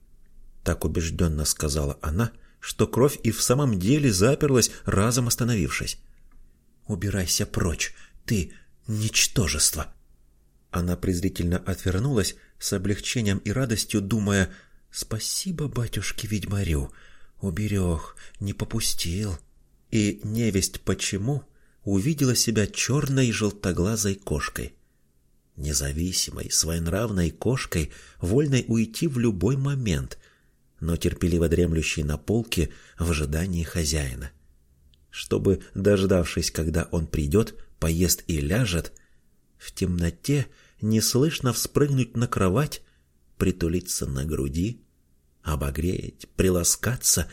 Speaker 1: Так убежденно сказала она, что кровь и в самом деле заперлась, разом остановившись. Убирайся прочь, ты ничтожество. Она презрительно отвернулась с облегчением и радостью, думая, «Спасибо, батюшке ведьмарю, уберег, не попустил». И невесть почему увидела себя черной желтоглазой кошкой независимой, своенравной кошкой, вольной уйти в любой момент, но терпеливо дремлющей на полке в ожидании хозяина. Чтобы, дождавшись, когда он придет, поест и ляжет, в темноте неслышно вспрыгнуть на кровать, притулиться на груди, обогреть, приласкаться,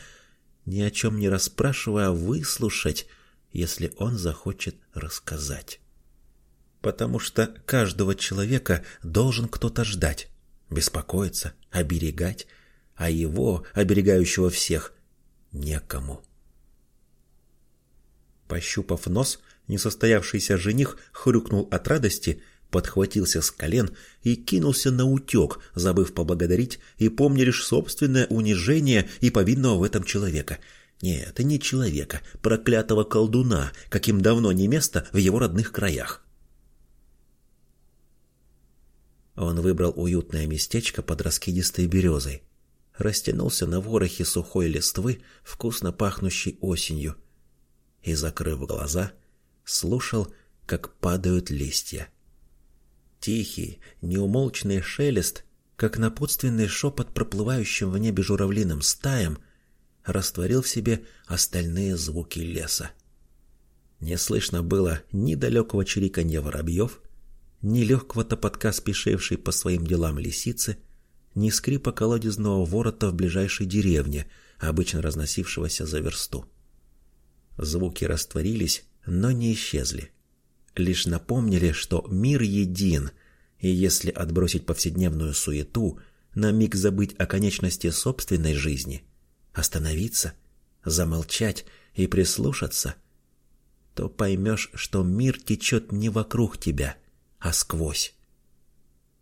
Speaker 1: ни о чем не расспрашивая, выслушать, если он захочет рассказать потому что каждого человека должен кто-то ждать, беспокоиться, оберегать, а его, оберегающего всех, некому. Пощупав нос, несостоявшийся жених хрюкнул от радости, подхватился с колен и кинулся на утек, забыв поблагодарить и помня лишь собственное унижение и повинного в этом человека. Нет, не человека, проклятого колдуна, каким давно не место в его родных краях. Он выбрал уютное местечко под раскидистой березой. Растянулся на ворохе сухой листвы, вкусно пахнущей осенью. И, закрыв глаза, слушал, как падают листья. Тихий, неумолчный шелест, как напутственный шепот проплывающим в небе журавлиным стаям, растворил в себе остальные звуки леса. Не слышно было ни далекого чириканья воробьев, ни легкого топотка спешившей по своим делам лисицы, ни скрипа колодезного ворота в ближайшей деревне, обычно разносившегося за версту. Звуки растворились, но не исчезли. Лишь напомнили, что мир един, и если отбросить повседневную суету, на миг забыть о конечности собственной жизни, остановиться, замолчать и прислушаться, то поймешь, что мир течет не вокруг тебя, а сквозь.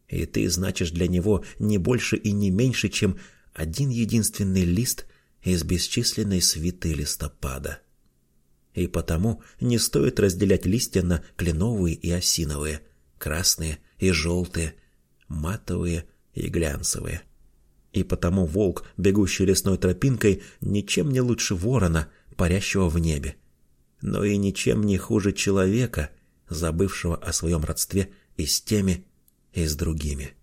Speaker 1: И ты значишь для него не больше и не меньше, чем один единственный лист из бесчисленной свиты листопада. И потому не стоит разделять листья на кленовые и осиновые, красные и желтые, матовые и глянцевые. И потому волк, бегущий лесной тропинкой, ничем не лучше ворона, парящего в небе, но и ничем не хуже человека, забывшего о своем родстве и с теми, и с другими.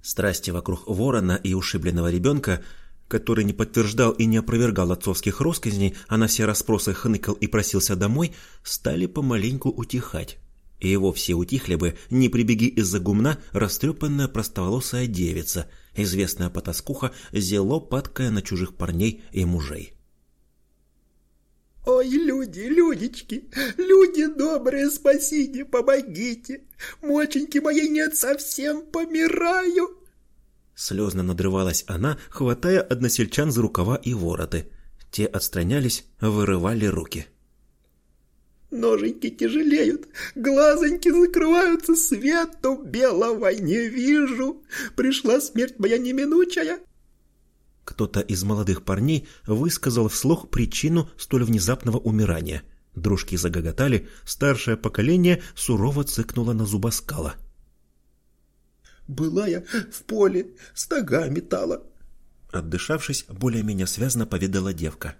Speaker 1: Страсти вокруг ворона и ушибленного ребенка, который не подтверждал и не опровергал отцовских росказней, а на все расспросы хныкал и просился домой, стали помаленьку утихать.
Speaker 2: И вовсе утихли бы, не прибеги из-за гумна растрепанная простоволосая девица, известная потаскуха, зело падкая на чужих парней и мужей.
Speaker 4: «Ой, люди, людечки, люди добрые, спасите, помогите! Моченьки моей нет, совсем помираю!»
Speaker 2: Слезно надрывалась она, хватая односельчан за рукава и вороты. Те отстранялись, вырывали руки.
Speaker 4: Ноженьки тяжелеют, глазоньки закрываются, свету белого не вижу. Пришла смерть моя неминучая.
Speaker 2: Кто-то из молодых парней высказал вслух причину столь внезапного умирания. Дружки загоготали, старшее поколение сурово цыкнуло на зубоскала.
Speaker 4: «Была я в поле, стога метала».
Speaker 2: Отдышавшись, более-менее связно поведала девка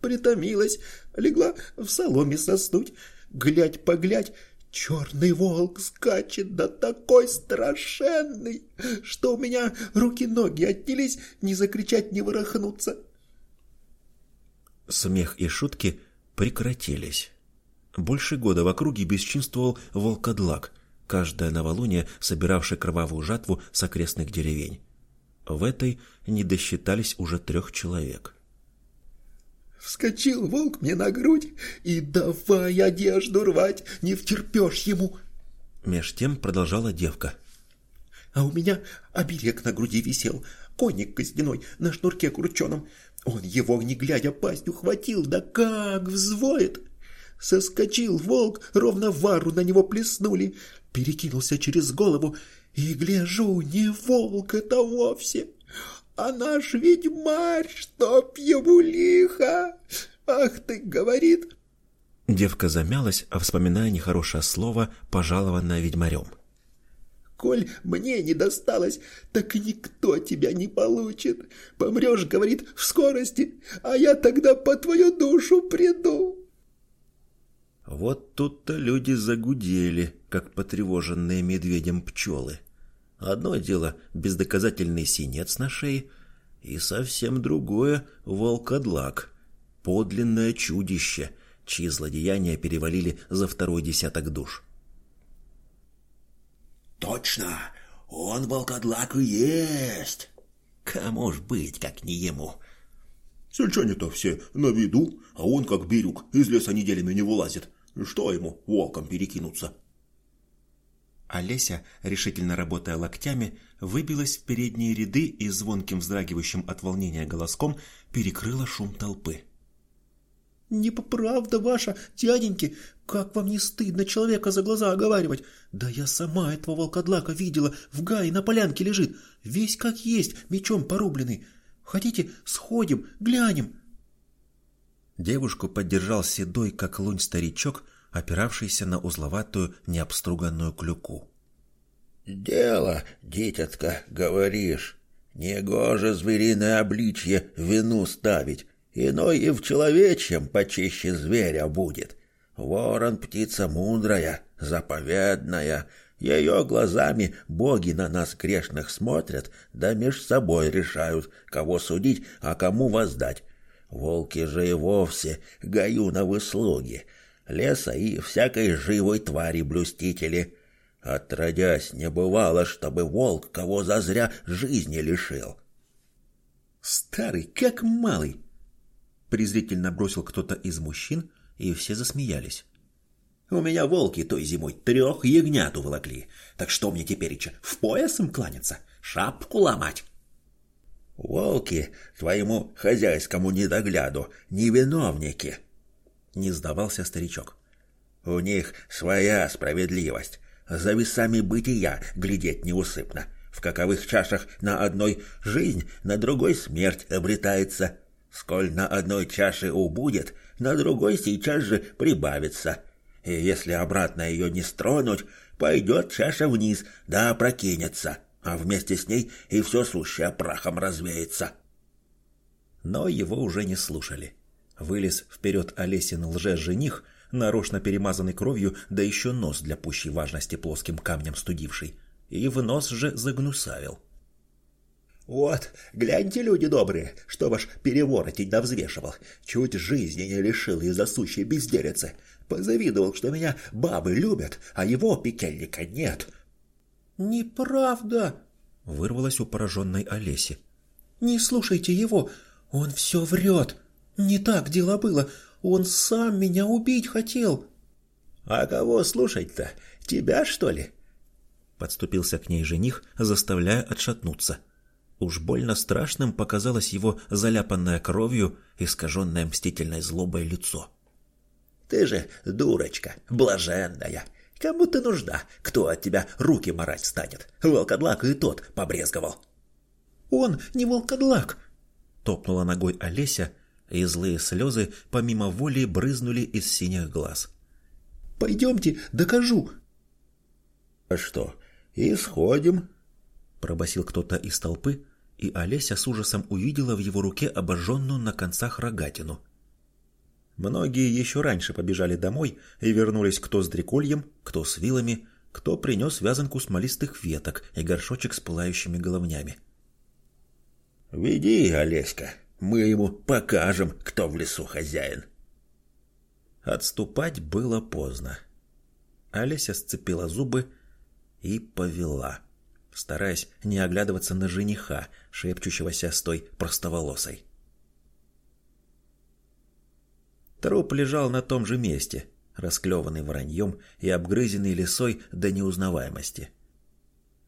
Speaker 4: притомилась, легла в соломе соснуть. Глядь, поглядь, черный волк скачет, да такой страшенный, что у меня руки-ноги отнялись, не закричать, не ворохнуться.
Speaker 2: Смех и шутки прекратились. Больше года в округе бесчинствовал волкодлак, каждое новолуние собиравший кровавую жатву с окрестных деревень. В этой не досчитались уже трех человек.
Speaker 4: Вскочил волк мне на грудь и давай одежду рвать, не втерпешь ему.
Speaker 2: Меж тем продолжала девка.
Speaker 4: А у меня оберег на груди висел, коник костяной на шнурке крученом. Он его, не глядя, пасть ухватил, да как взвоет. Соскочил волк, ровно вару на него плеснули, перекинулся через голову, и гляжу, не волк это вовсе, а наш ведьмарь, чтоб ему лихо! Ах ты, говорит!»
Speaker 2: Девка замялась, а вспоминая нехорошее слово, пожалованное ведьмарем.
Speaker 4: «Коль мне не досталось, так никто тебя не получит. Помрешь, — говорит, — в скорости, а я тогда по твою душу приду».
Speaker 1: Вот тут-то люди загудели, как потревоженные медведем пчелы. Одно дело — бездоказательный синец на шее, и совсем другое — волкодлак, подлинное чудище, чьи злодеяния перевалили за второй десяток душ.
Speaker 5: «Точно! Он волкодлак и есть!»
Speaker 1: «Кому ж быть, как не ему?»
Speaker 5: «Сельчане-то все на виду, а он, как бирюк, из леса неделями не вылазит. Что ему волком перекинуться?»
Speaker 2: Олеся, решительно работая локтями, выбилась в передние ряды и звонким вздрагивающим от волнения голоском перекрыла шум толпы.
Speaker 4: «Не правда ваша, дяденьки! Как вам не стыдно человека за глаза оговаривать? Да я сама этого волкодлака видела, в гае на полянке лежит, весь как есть, мечом порубленный. Хотите, сходим, глянем?»
Speaker 2: Девушку поддержал седой, как лунь старичок, опиравшийся на узловатую необструганную клюку.
Speaker 5: «Дело, дитятка, говоришь. Негоже звериное обличье вину ставить, иной и в человечьем почище зверя будет. Ворон птица мудрая, заповедная, ее глазами боги на нас грешных смотрят, да меж собой решают, кого судить, а кому воздать. Волки же и вовсе гаю на выслуги, леса и всякой живой твари блюстители. Отродясь, не бывало, чтобы волк кого зазря жизни лишил.
Speaker 2: «Старый, как малый!» презрительно бросил кто-то из мужчин, и все засмеялись.
Speaker 1: «У меня волки той зимой трех ягнят уволокли, так что мне теперь в пояс им кланяться, шапку ломать?»
Speaker 5: «Волки твоему хозяйскому недогляду не виновники», — не сдавался старичок. «У них своя справедливость, за весами бытия глядеть неусыпно. В каковых чашах на одной жизнь, на другой смерть обретается. Сколь на одной чаше убудет, на другой сейчас же прибавится. И если обратно ее не стронуть, пойдет чаша вниз, да опрокинется, а вместе с ней и все сущее прахом развеется.
Speaker 2: Но его уже не слушали. Вылез вперед Олесин лже-жених, нарочно перемазанный кровью, да еще нос для пущей важности плоским камнем студивший, и в нос же загнусавил.
Speaker 5: Вот, гляньте, люди добрые, что ваш переворотень да взвешивал. Чуть жизни не лишил из-за сущей безделицы. Позавидовал, что меня бабы любят, а его пекельника нет.
Speaker 4: «Неправда!» — вырвалось у пораженной Олеси. «Не слушайте его, он все врет. Не так дело было, он сам меня убить хотел».
Speaker 5: «А кого слушать-то? Тебя, что ли?»
Speaker 2: Подступился к ней жених, заставляя отшатнуться. — Уж больно страшным показалось его заляпанное кровью, искаженное мстительной злобой лицо.
Speaker 5: «Ты же дурочка, блаженная! Кому ты нужна? Кто от тебя руки марать станет? Волкодлак и тот побрезговал!»
Speaker 4: «Он не волкодлак!»
Speaker 2: — топнула ногой Олеся, и злые слезы помимо воли брызнули из синих глаз.
Speaker 4: «Пойдемте, докажу!»
Speaker 5: «А что, исходим?»
Speaker 2: — пробасил кто-то из толпы, и Олеся с ужасом увидела в его руке обожженную на концах рогатину. Многие еще раньше побежали домой и вернулись кто с дрекольем, кто с вилами, кто принес вязанку смолистых веток и горшочек с пылающими головнями.
Speaker 5: «Веди, Олеська, мы ему покажем, кто в лесу хозяин».
Speaker 2: Отступать было поздно. Олеся сцепила зубы и повела стараясь не оглядываться на жениха, шепчущегося с той простоволосой. Труп лежал на том же месте, расклеванный вороньем и обгрызенный лесой до неузнаваемости.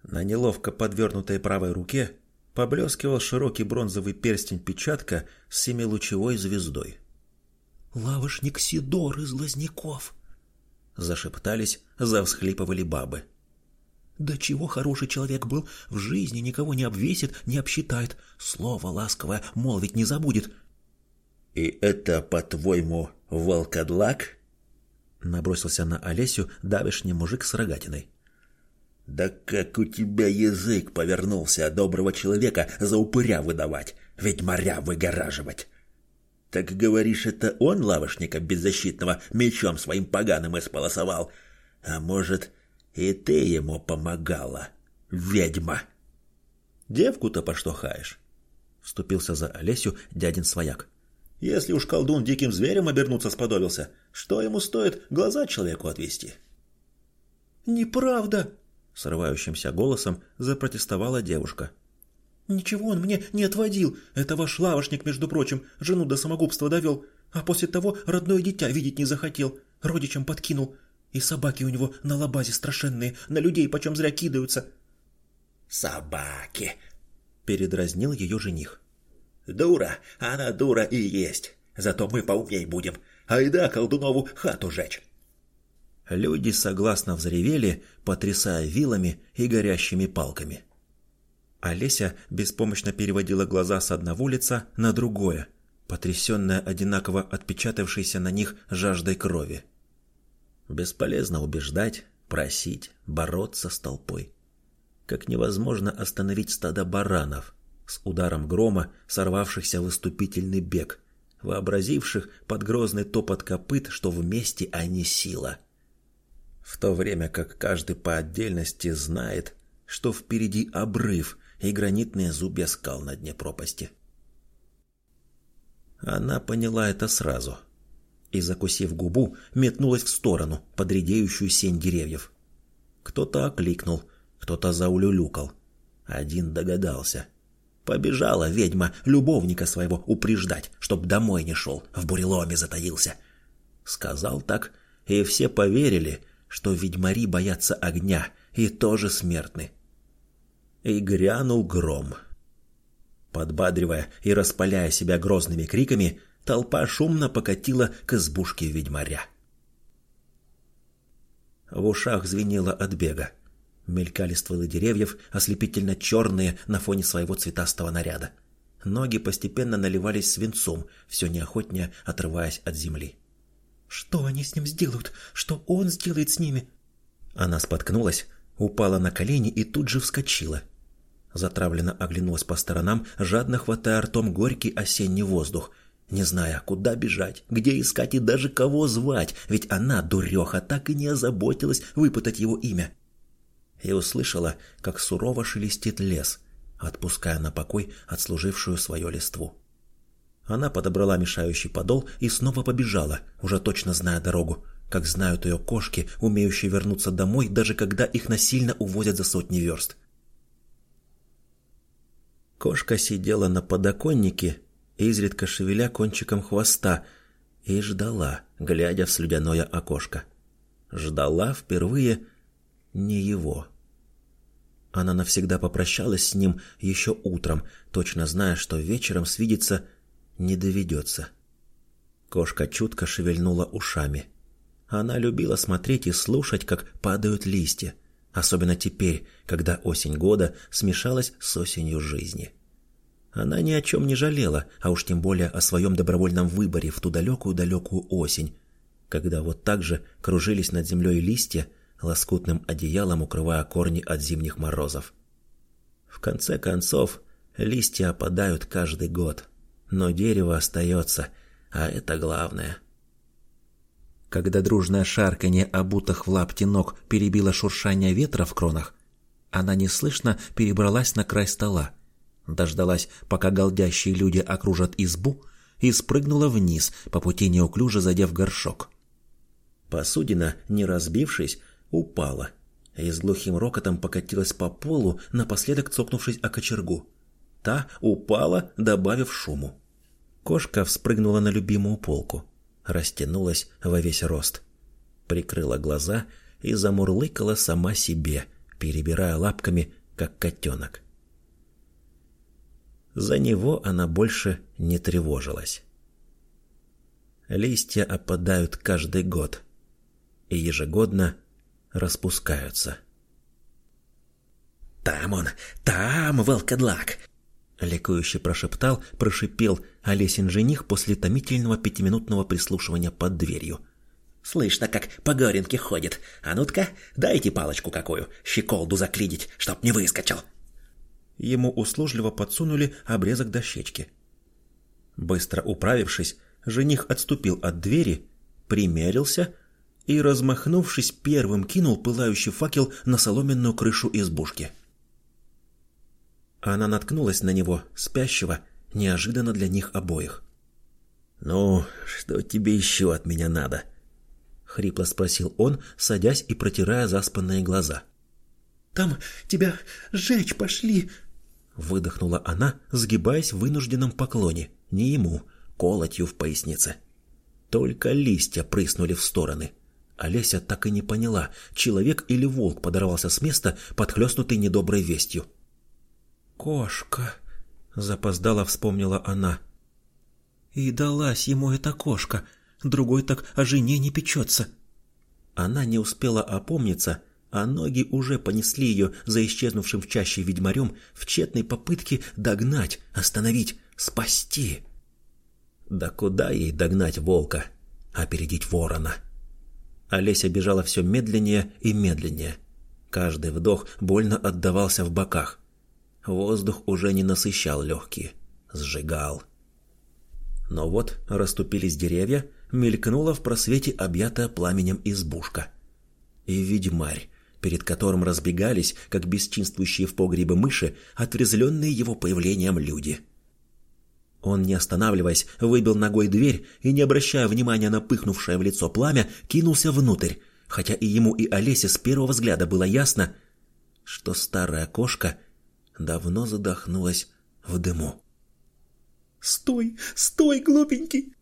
Speaker 2: На неловко подвернутой правой руке поблескивал широкий бронзовый перстень-печатка с семилучевой звездой.
Speaker 4: «Лавошник Сидор из Лазняков!»
Speaker 2: Зашептались, завсхлипывали бабы.
Speaker 4: Да чего хороший человек был, в жизни никого не обвесит, не обсчитает, слово ласковое молвить не забудет.
Speaker 5: — И это, по-твоему, волкодлак?
Speaker 2: — набросился на Олесю давишний мужик с рогатиной.
Speaker 5: — Да как у тебя язык повернулся доброго человека за упыря выдавать, ведь моря выгораживать. Так говоришь, это он лавошника беззащитного мечом своим поганым исполосовал? А может, и ты ему помогала, ведьма.
Speaker 2: Девку-то по что хаешь? Вступился за Олесю дядин свояк. Если уж колдун диким зверем обернуться сподобился, что ему стоит глаза человеку отвести?
Speaker 4: Неправда!
Speaker 2: Срывающимся голосом запротестовала девушка.
Speaker 4: Ничего он мне не отводил. Это ваш лавошник, между прочим, жену до самогубства довел. А после того родное дитя видеть не захотел. Родичам подкинул. И собаки у него на лабазе страшенные, на людей почем зря кидаются.
Speaker 5: Собаки,
Speaker 2: передразнил ее жених.
Speaker 5: Дура, она дура и есть. Зато мы поумней будем. Айда колдунову хату жечь.
Speaker 2: Люди согласно взревели, потрясая вилами и горящими палками. Олеся беспомощно переводила глаза с одного лица на другое, потрясенная одинаково отпечатавшейся на них жаждой крови. Бесполезно убеждать, просить, бороться с толпой. Как невозможно остановить стадо баранов, с ударом грома сорвавшихся в выступительный бег, вообразивших под грозный топот копыт, что вместе они сила. В то время как каждый по отдельности знает, что впереди обрыв и гранитные зубья скал на дне пропасти. Она поняла это сразу — и, закусив губу, метнулась в сторону, под редеющую сень деревьев. Кто-то окликнул, кто-то заулюлюкал. Один догадался. Побежала ведьма любовника своего упреждать, чтоб домой не шел, в буреломе затаился. Сказал так, и все поверили, что ведьмари боятся огня и тоже смертны. И грянул гром. Подбадривая и распаляя себя грозными криками, толпа шумно покатила к избушке ведьмаря. В ушах звенело от бега. Мелькали стволы деревьев, ослепительно черные на фоне своего цветастого наряда. Ноги постепенно наливались свинцом, все неохотнее отрываясь от земли.
Speaker 4: «Что они с ним сделают? Что он сделает с ними?»
Speaker 2: Она споткнулась, упала на колени и тут же вскочила. Затравленно оглянулась по сторонам, жадно хватая ртом горький осенний воздух, не зная, куда бежать, где искать и даже кого звать, ведь она, дуреха, так и не озаботилась выпытать его имя. И услышала, как сурово шелестит лес, отпуская на покой отслужившую свое листву. Она подобрала мешающий подол и снова побежала, уже точно зная дорогу, как знают ее кошки, умеющие вернуться домой, даже когда их насильно увозят за сотни верст. Кошка сидела на подоконнике, изредка шевеля кончиком хвоста, и ждала, глядя в слюдяное окошко. Ждала впервые не его. Она навсегда попрощалась с ним еще утром, точно зная, что вечером свидеться не доведется. Кошка чутко шевельнула ушами. Она любила смотреть и слушать, как падают листья, особенно теперь, когда осень года смешалась с осенью жизни. Она ни о чем не жалела, а уж тем более о своем добровольном выборе в ту далекую-далекую осень, когда вот так же кружились над землей листья, лоскутным одеялом укрывая корни от зимних морозов. В конце концов, листья опадают каждый год, но дерево остается, а это главное. Когда дружное шарканье обутых в лапти ног перебило шуршание ветра в кронах, она неслышно перебралась на край стола, дождалась, пока голдящие люди окружат избу, и спрыгнула вниз, по пути неуклюже задев горшок. Посудина, не разбившись, упала и с глухим рокотом покатилась по полу, напоследок цокнувшись о кочергу. Та упала, добавив шуму. Кошка вспрыгнула на любимую полку, растянулась во весь рост, прикрыла глаза и замурлыкала сама себе, перебирая лапками, как котенок. За него она больше не тревожилась. Листья опадают каждый год и ежегодно распускаются.
Speaker 1: «Там он! Там, волкодлак!»
Speaker 2: Ликующе прошептал, прошипел Олесин жених после томительного пятиминутного прислушивания под дверью.
Speaker 1: «Слышно, как по горенке ходит. А ну-ка, дайте палочку какую, щеколду заклинить, чтоб не выскочил!»
Speaker 2: Ему услужливо подсунули обрезок дощечки. Быстро управившись, жених отступил от двери, примерился и, размахнувшись, первым кинул пылающий факел на соломенную крышу избушки. Она наткнулась на него, спящего, неожиданно для них обоих.
Speaker 1: «Ну, что тебе еще от меня надо?»
Speaker 2: — хрипло спросил он, садясь и протирая заспанные глаза.
Speaker 4: «Там тебя сжечь пошли!»
Speaker 2: — выдохнула она, сгибаясь в вынужденном поклоне, не ему, колотью в пояснице. Только листья прыснули в стороны. Олеся так и не поняла, человек или волк подорвался с места, подхлестнутый недоброй вестью.
Speaker 3: «Кошка!» — запоздала вспомнила она. «И далась ему эта кошка, другой так о жене не печется».
Speaker 2: Она не успела опомниться, а ноги уже понесли ее за исчезнувшим в чаще ведьмарем в тщетной попытке догнать, остановить, спасти. Да куда ей догнать волка, опередить ворона? Олеся бежала все медленнее и медленнее. Каждый вдох больно отдавался в боках. Воздух уже не насыщал легкие, сжигал. Но вот расступились деревья, мелькнула в просвете объятая пламенем избушка. И ведьмарь, перед которым разбегались, как бесчинствующие в погребе мыши, отрезвленные его появлением люди. Он, не останавливаясь, выбил ногой дверь и, не обращая внимания на пыхнувшее в лицо пламя, кинулся внутрь, хотя и ему, и Олесе с первого взгляда было ясно, что старая кошка — давно задохнулась в дыму.
Speaker 4: «Стой! Стой, глупенький!»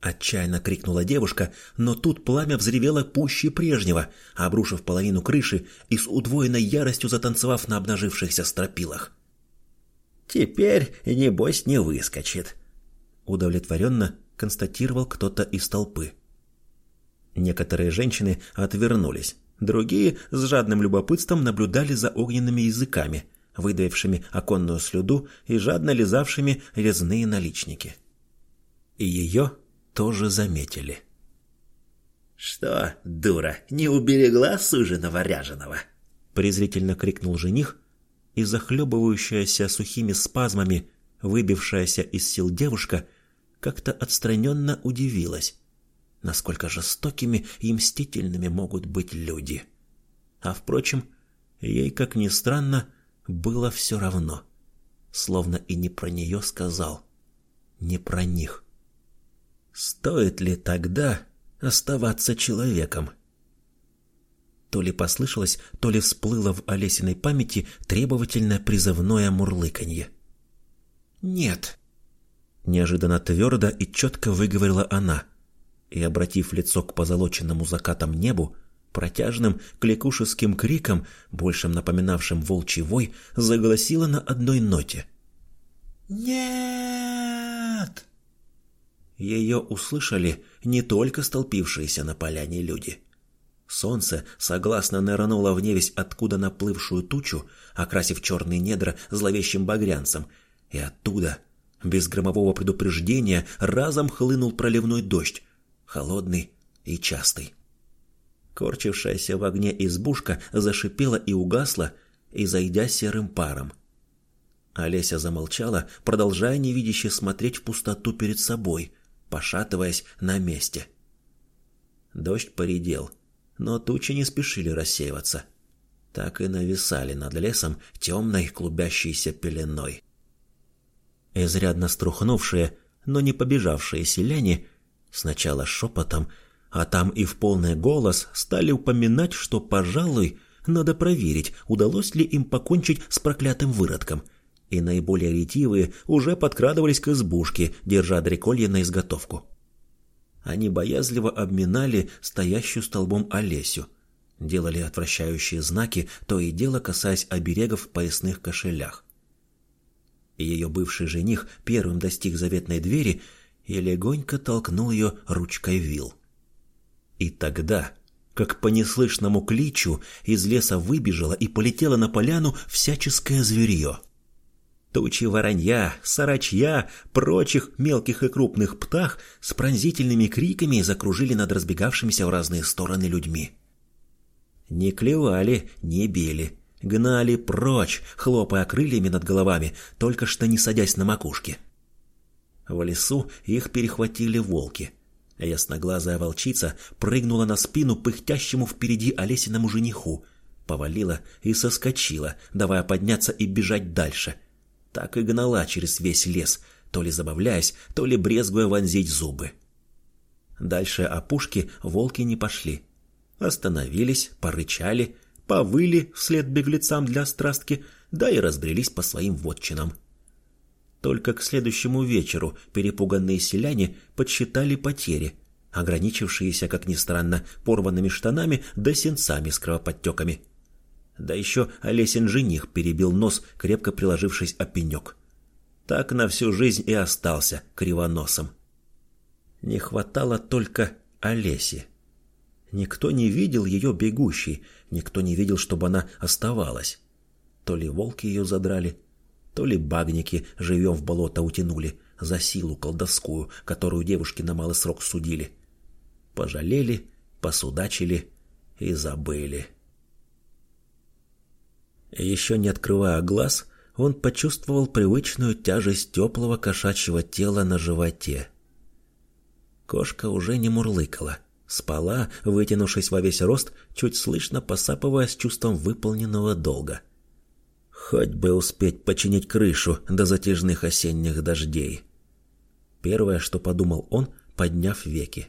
Speaker 2: Отчаянно крикнула девушка, но тут пламя взревело пуще прежнего, обрушив половину крыши и с удвоенной яростью затанцевав на обнажившихся стропилах.
Speaker 1: «Теперь, небось, не выскочит», —
Speaker 2: удовлетворенно констатировал кто-то из толпы. Некоторые женщины отвернулись, другие с жадным любопытством наблюдали за огненными языками, выдавившими оконную слюду и жадно лизавшими резные наличники. И ее тоже заметили.
Speaker 1: «Что, дура, не уберегла суженого ряженого?»
Speaker 2: презрительно крикнул жених, и захлебывающаяся сухими спазмами, выбившаяся из сил девушка, как-то отстраненно удивилась, насколько жестокими и мстительными могут быть люди. А впрочем, ей, как ни странно, было все равно.
Speaker 1: словно и не про нее сказал. Не про них. Стоит ли тогда оставаться человеком? То ли послышалось, то ли всплыло в Олесиной памяти требовательное призывное мурлыканье. «Нет», — неожиданно твердо и четко выговорила она, и, обратив лицо к позолоченному закатам небу, протяжным кликушеским криком, большим напоминавшим волчий вой, заголосила на одной ноте. «Нет!» Ее услышали не только столпившиеся на поляне люди — Солнце согласно нырнуло в невесть откуда наплывшую тучу, окрасив черные недра зловещим багрянцем, и оттуда, без громового предупреждения, разом хлынул проливной дождь, холодный и частый. Корчившаяся в огне избушка зашипела и угасла, и зайдя серым паром. Олеся замолчала, продолжая невидяще смотреть в пустоту перед собой, пошатываясь на месте. Дождь поредел — но тучи не спешили рассеиваться. Так и нависали над лесом темной клубящейся пеленой. Изрядно струхнувшие, но не побежавшие селяне сначала шепотом, а там и в полный голос стали упоминать, что, пожалуй, надо проверить, удалось ли им покончить с проклятым выродком. И наиболее ретивые уже подкрадывались к избушке, держа дреколье на изготовку. Они боязливо обминали стоящую столбом Олесю, делали отвращающие знаки, то и дело касаясь оберегов в поясных кошелях. Ее бывший жених первым достиг заветной двери и легонько толкнул ее ручкой вил. И тогда, как по неслышному кличу, из леса выбежало и полетело на поляну всяческое зверье. Тучи воронья, сарачья, прочих мелких и крупных птах с пронзительными криками закружили над разбегавшимися в разные стороны людьми. Не клевали, не били, гнали прочь, хлопая крыльями над головами, только что не садясь на макушке. В лесу их перехватили волки. Ясноглазая волчица прыгнула на спину пыхтящему впереди Олесиному жениху, повалила и соскочила, давая подняться и бежать дальше — так и гнала через весь лес, то ли забавляясь, то ли брезгуя вонзить зубы. Дальше опушки волки не пошли. Остановились, порычали, повыли вслед беглецам для страстки, да и разбрелись по своим вотчинам. Только к следующему вечеру перепуганные селяне подсчитали потери, ограничившиеся, как ни странно, порванными штанами да сенцами с кровоподтеками – да еще Олесин жених перебил нос, крепко приложившись о пенек. Так на всю жизнь и остался кривоносом. Не хватало только Олеси. Никто не видел ее бегущей, никто не видел, чтобы она оставалась. То ли волки ее задрали, то ли багники живем в болото утянули за силу колдовскую, которую девушки на малый срок судили. Пожалели, посудачили и забыли. Еще не открывая глаз, он почувствовал привычную тяжесть теплого кошачьего тела на животе. Кошка уже не мурлыкала, спала, вытянувшись во весь рост, чуть слышно посапывая с чувством выполненного долга. Хоть бы успеть починить крышу до затяжных осенних дождей. Первое, что подумал он, подняв веки.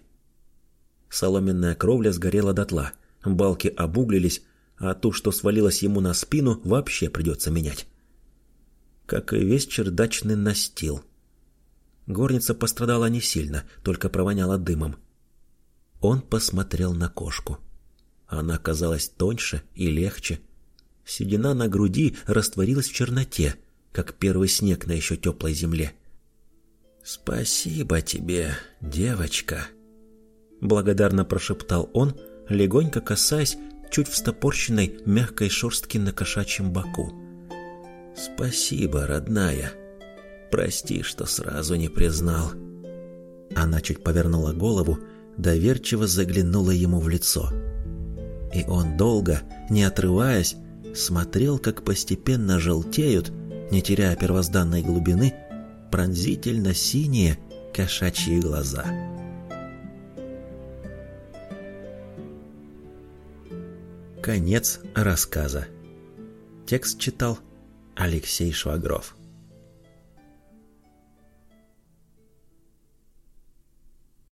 Speaker 1: Соломенная кровля сгорела дотла, балки обуглились, а ту, что свалилась ему на спину, вообще придется менять. Как и весь чердачный настил. Горница пострадала не сильно, только провоняла дымом. Он посмотрел на кошку. Она казалась тоньше и легче. Седина на груди растворилась в черноте, как первый снег на еще теплой земле. «Спасибо тебе, девочка», — благодарно прошептал он, легонько касаясь чуть встопорщенной мягкой шерстки на кошачьем боку. «Спасибо, родная. Прости, что сразу не признал». Она чуть повернула голову, доверчиво заглянула ему в лицо. И он долго, не отрываясь, смотрел, как постепенно желтеют, не теряя первозданной глубины, пронзительно синие кошачьи глаза. Конец рассказа. Текст читал Алексей Швагров.